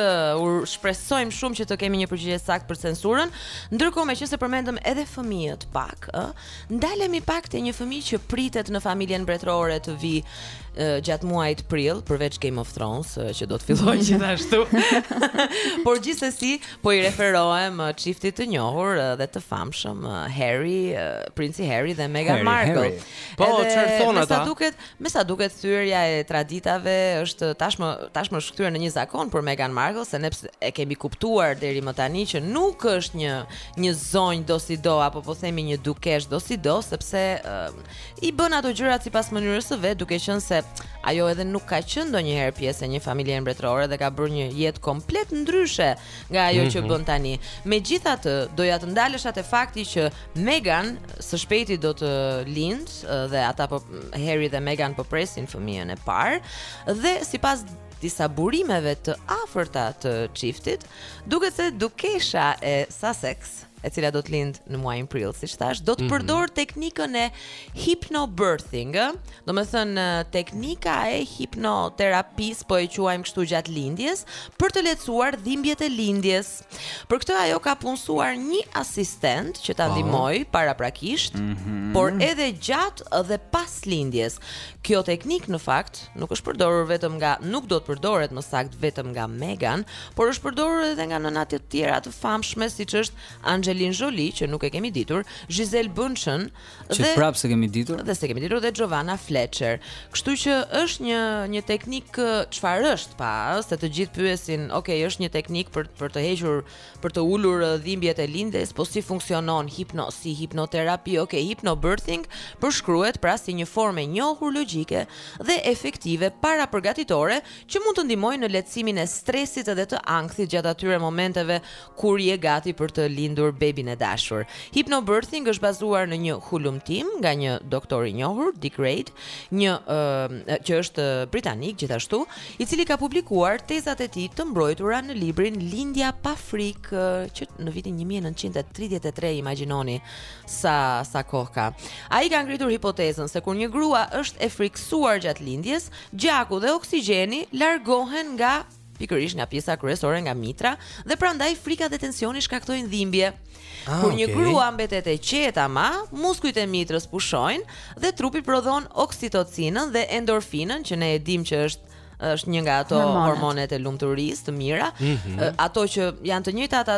Shpresojmë shumë që të kemi një përgjigje të saktë për censurën. Ndërkohë, meqenëse përmendëm edhe fëmijët pak, ë, ndalemi pak te një fëmijë që pritet në familjen mbretërore të vijë gjatë muajit prill, përveç Game of Thrones që do të fillojë gjithashtu. Por gjithsesi po i referohem çiftit të njohur dhe të famshëm Harry, princi Harry dhe Meghan Markle. Po, çfarë thonë ata? Sa duket, Me sa duket thyerja e traditave është tashmë tashmë është kthyer në një zakon për Meghan Markle, se ne e kemi kuptuar deri më tani që nuk është një një zonjë dosido apo po themi një dukeshë dosido, sepse uh, i bën ato gjërat sipas mënyrës së vet, duke qenë se ajo edhe nuk ka qenë ndonjëherë pjesë e një familjeje mbretërore dhe ka bërë një jetë komplet ndryshe nga ajo që bën tani. Megjithatë, doja të ndalesha te fakti që Meghan së shpejti do të lindë dhe ata po Harry dhe Meghan po presin fëmijën e parë dhe sipas disa burimeve të afërta të çiftit, duket se dukesha e Sussex, e cila do të lindë në muajin prill, siç thashë, do të përdorë teknikën e hypnobirthing, ë? Domethënë teknika e hipnoterapisë, po e quajmë kështu gjatë lindjes, për të lehtësuar dhimbjet e lindjes. Për këtë ajo ka punësuar një asistent që ta ndihmojë paraprakisht, mm -hmm. por edhe gjatë dhe pas lindjes. Kjo teknikë në fakt nuk është përdorur vetëm nga nuk do të përdoret më saktë vetëm nga Meghan, por është përdorur edhe nga nëna të tjera të famshme siç është Angelina Jolie, që nuk e kemi ditur, Gisele Bündchen, Që dhe, prapë s'e kemi ditur. Dhe s'e kemi ditur dhe Giovanna Fletcher. Kështu që është një një teknik çfarë është pa, se të gjithë pyesin, ok, është një teknik për për të hequr, për të ulur dhimbjet e lindjes, po si funksionon hipno, si hipnoterapi, ok, hypnobirthing përshkruhet pra si një formë e njohur logjike dhe efektive parapërgatitore që mund të ndihmojë në lehtësimin e stresit dhe të ankthit gjatë atyre momenteve kur je gati për të lindur bebin e dashur. Hypnobirthing është bazuar në një hulumtim nga një doktor i njohur, Dick-Read, një uh, që është britanik gjithashtu, i cili ka publikuar tezat e tij të mbrojtura në librin Lindja pa frikë që në vitin 1933 imagjinoni sa sa kohë ka. Ai ka ngritur hipotezën se kur një grua është e frikësuar gjatë lindjes, gjaku dhe oksigjeni largohen nga pikërisht nga pjesa kryesore nga mitra dhe prandaj frika dhe tensioni shkaktojnë dhimbje. Ah, Kur okay. një grua mbetet e qetë ama, muskujt e mitrës pushojnë dhe trupi prodhon oksitocinën dhe endorfinën që ne e dimë që është është një nga ato hormonet, hormonet e lumturisë, të mira. Mm -hmm. Ato që janë të njëjta ato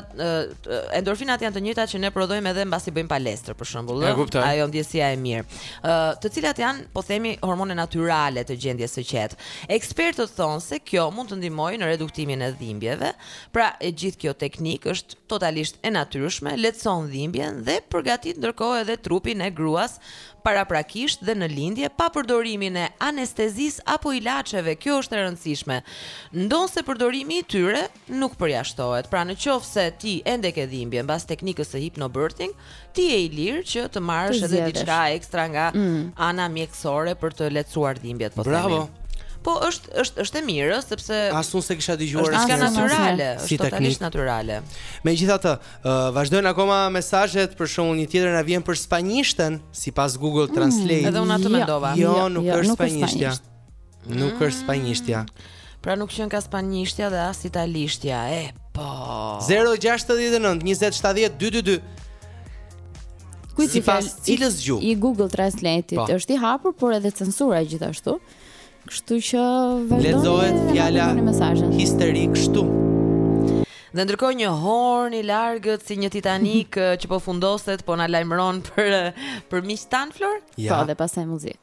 endorfinat janë të njëjta që ne prodhojmë edhe mbasi bëjmë palestër për shembull. Ajo ndjesia e mirë. ë të cilat janë, po themi, hormone natyrale të gjendjes së qetë. Ekspertët thonë se kjo mund të ndihmojë në reduktimin e dhimbjeve. Pra, e gjithë kjo teknikë është totalisht e natyrshme, lehtëson dhimbjen dhe përgatit ndërkohë edhe trupin e gruas paraprakisht dhe në lindje pa përdorimin e anestezisë apo ilaçeve. Kjo është e rëndësishme. Ndonëse përdorimi i tyre Nuk përjashtohet, pra në qoftë se ti ende ke dhimbje mbas teknikës së hypnobirthing, ti je i lirë që të marrësh edhe diçka ekstra nga mm. ana mjekësore për të lehtësuar dhimbjet, po themi. Bravo. Po është është është e mirë sepse as unë s'e kisha dëgjuar është natyrale, është si totalisht natyrale. Megjithatë, uh, vazhdojnë akoma mesazhet për shembull një tjetër na vjen për spanjishten, sipas Google mm, Translate. Mm, edhe unë atë jo, mendova. Jo, jo, nuk jo, është spanjishtja. Nuk është spanjishtja. Pra nuk qenka spanjishtja dhe as italishtja. E po. 069 20 70 222. Kujt sipas cilës gjuhë? I Google Translate-it po. është i hapur, por edhe censura gjithashtu. Kështu që vazhdoni. Lexohet fjala histeri kështu. Dhe ndërkohë një horn i largët si një Titanic që po fundoset, po na lajmëron për për miqtë tanë Flor? Ja. Po, dhe pastaj muzikë.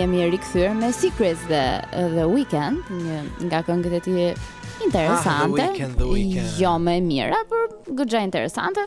jemi rikthyer me Secrets dhe The Weeknd, një nga këngët e tij interesante. Ah, the weekend, the weekend. Jo më e mira, por goxha interesante.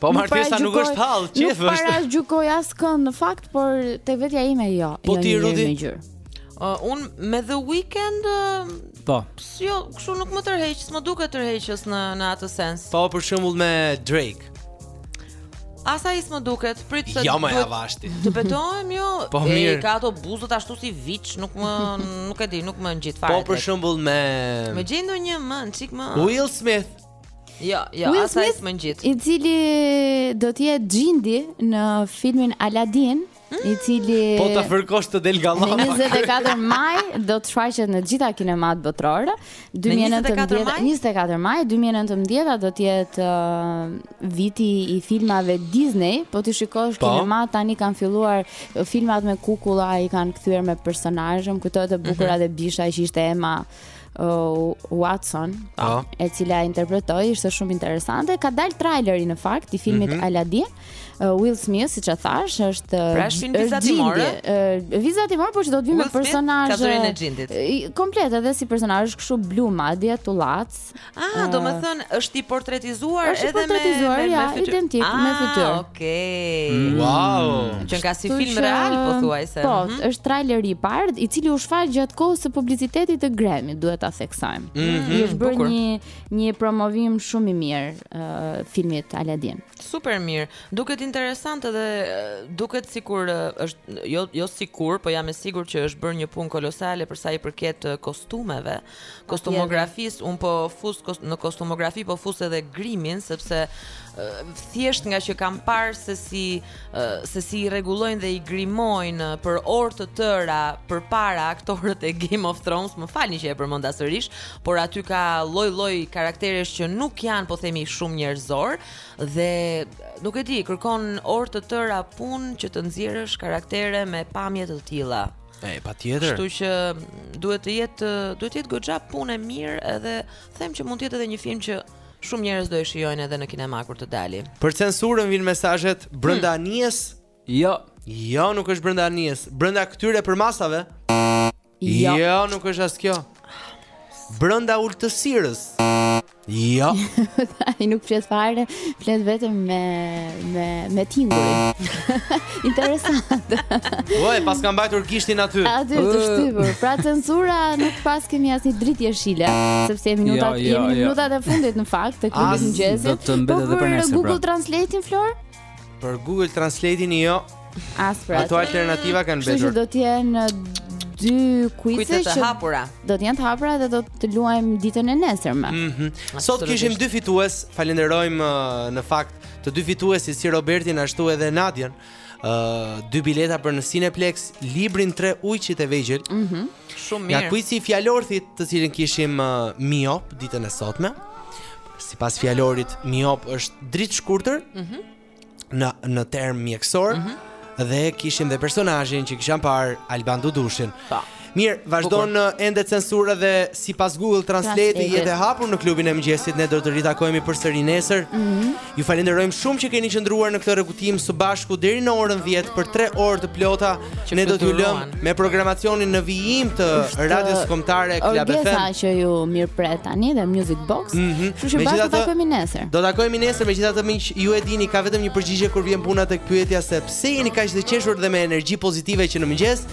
Po martesa nuk është hall, çfarë është? Para gjykoj askënd në fakt, por te vetja ime jo. Po jo ti Rudi? Uh, un me The Weeknd uh, Po. Jo, kështu nuk më tërheq, s'më duket tërheqës në në atë sens. Po për shembull me Drake. As ai s'më duket, prit se Jo më avash ti. Të betohem jo. Po e, mirë. Ka ato buzët ashtu si viç, nuk më nuk e di, nuk më ngjit fare. Po për shembull me Më gjej ndonjë më, çik më. Will Smith. Jo, jo, Will as ai s'më ngjit. I cili do të jetë Xhindi në filmin Aladdin, mm. i cili Po ta fërkosh të del gallama. Në 24 maj do të shfaqet në gjitha kinemat botërore. 2019, 24 maj 2019 do të jetë uh, viti i filmave Disney. Po t'i shikosh po. kinemat tani kanë filluar filmat me kukulla, i kanë kthyer me personazhe, më kujtohet e bukura mm -hmm. dhe bisha që ishte Emma. uh, Watson, oh. e cila e interpretoi, ishte shumë interesante. Ka dalë traileri në fakt i filmit mm -hmm. Aladdin. Uh, Will Smith, siç e thashë, është pra, është film vizatimor. Uh, vizatimor, por që do të vijë me personazhe. Ka zërin e xhindit. Komplet edhe si personazh është kështu blu madje, tullac. Ah, uh, domethënë, është i portretizuar është edhe me, me, me ja, fytyrë. identik, ah, me fytyrë. Ah, okej. Okay. Wow. Qenka si film real, pothuajse. Po, mm -hmm. është traileri i parë, i cili u shfaq gjatë kohës së publicitetit të Grammy, duhet ta theksojmë. Mm -hmm. Është bërë një, një promovim shumë i mirë uh, filmit Aladdin. Super mirë. Duket interesant edhe duket sikur është jo jo sikur, po jam e sigurt që është bërë një punë kolosale për sa i përket kostumeve. kostumografisë, unë po fus kost, në kostumografi po fus edhe grimin sepse thjesht ngaqë kam parë se si se si i rregullojnë dhe i grimojnë për orë të tëra përpara aktorët e Game of Thrones, më falni që e përmenda sërish, por aty ka lloj-lloj karakteresh që nuk janë po themi shumë njerëzorë dhe nuk e di, kërkon orë të tëra punë që të nxjerrësh karaktere me pamje të tilla. E patjetër. Kështu që duhet të jetë duhet të jetë goxha punë e mirë edhe them që mund të jetë edhe një film që shumë njerëz do e shijojnë edhe në kinema kur të dali. Për censurën vijnë mesazhet brenda hmm. anijes? Jo. Jo, nuk është brenda anijes. Brenda këtyre përmasave? Jo. Jo, nuk është as kjo. Brenda ultësirës. Jo. Ai nuk flet fare, flet vetëm me me me tingullin. Interesant. Po, e paska mbajtur gishtin aty. Aty të shtypur. Pra censura nuk paskemi asnjë dritë jeshile, sepse minutat jo, jo, jo. minutat e fundit në fakt të Klubit të Mëngjesit. Do të mbetet edhe po, për nesër. Pra. Google Translate-in Flor? Për Google Translate-in jo. As pra. Ato alternativa kanë mbetur. Kështu që do të jenë dy kuize të hapura. Do të jenë të hapura dhe do të luajmë ditën e nesërme. Mm -hmm. Sot kishim dy fitues. Falenderojmë uh, në fakt të dy fituesit si Robertin ashtu edhe Nadian. Uh, dy bileta për në Cineplexx, librin 3 ujqit e vegjël. Mhm. Mm Shumë mirë. Nga kuici i fjalorthit të cilin kishim, uh, miop ditën e sotme. Sipas fjalorit miop është dritëshkurtër. Mhm. Mm në në term mjekësor mm -hmm. dhe kishim dhe personazhin që kisha parë Alban Dudushin. Po. Mirë, vazhdon uh, ende censura dhe sipas Google Translate-it jetë e hapur në klubin e mëngjesit ne do të ritakohemi përsëri nesër. Mhm. Mm Ju falenderojmë shumë që keni qëndruar në këtë rrugëtim së bashku deri në orën 10 për 3 orë të plota. Ne do t'ju lëmë me programacionin në vijim të Radios Kombëtare Club FM. Gjithashtu që ju mirëpret tani dhe Music Box. Mm -hmm. Kështu që bashkë takohemi nesër. Do takohemi nesër, megjithatë miq, ju e dini ka vetëm një përgjigje kur vjen puna tek pyetja se pse jeni kaq të qeshur dhe me energji pozitive që në mëngjes.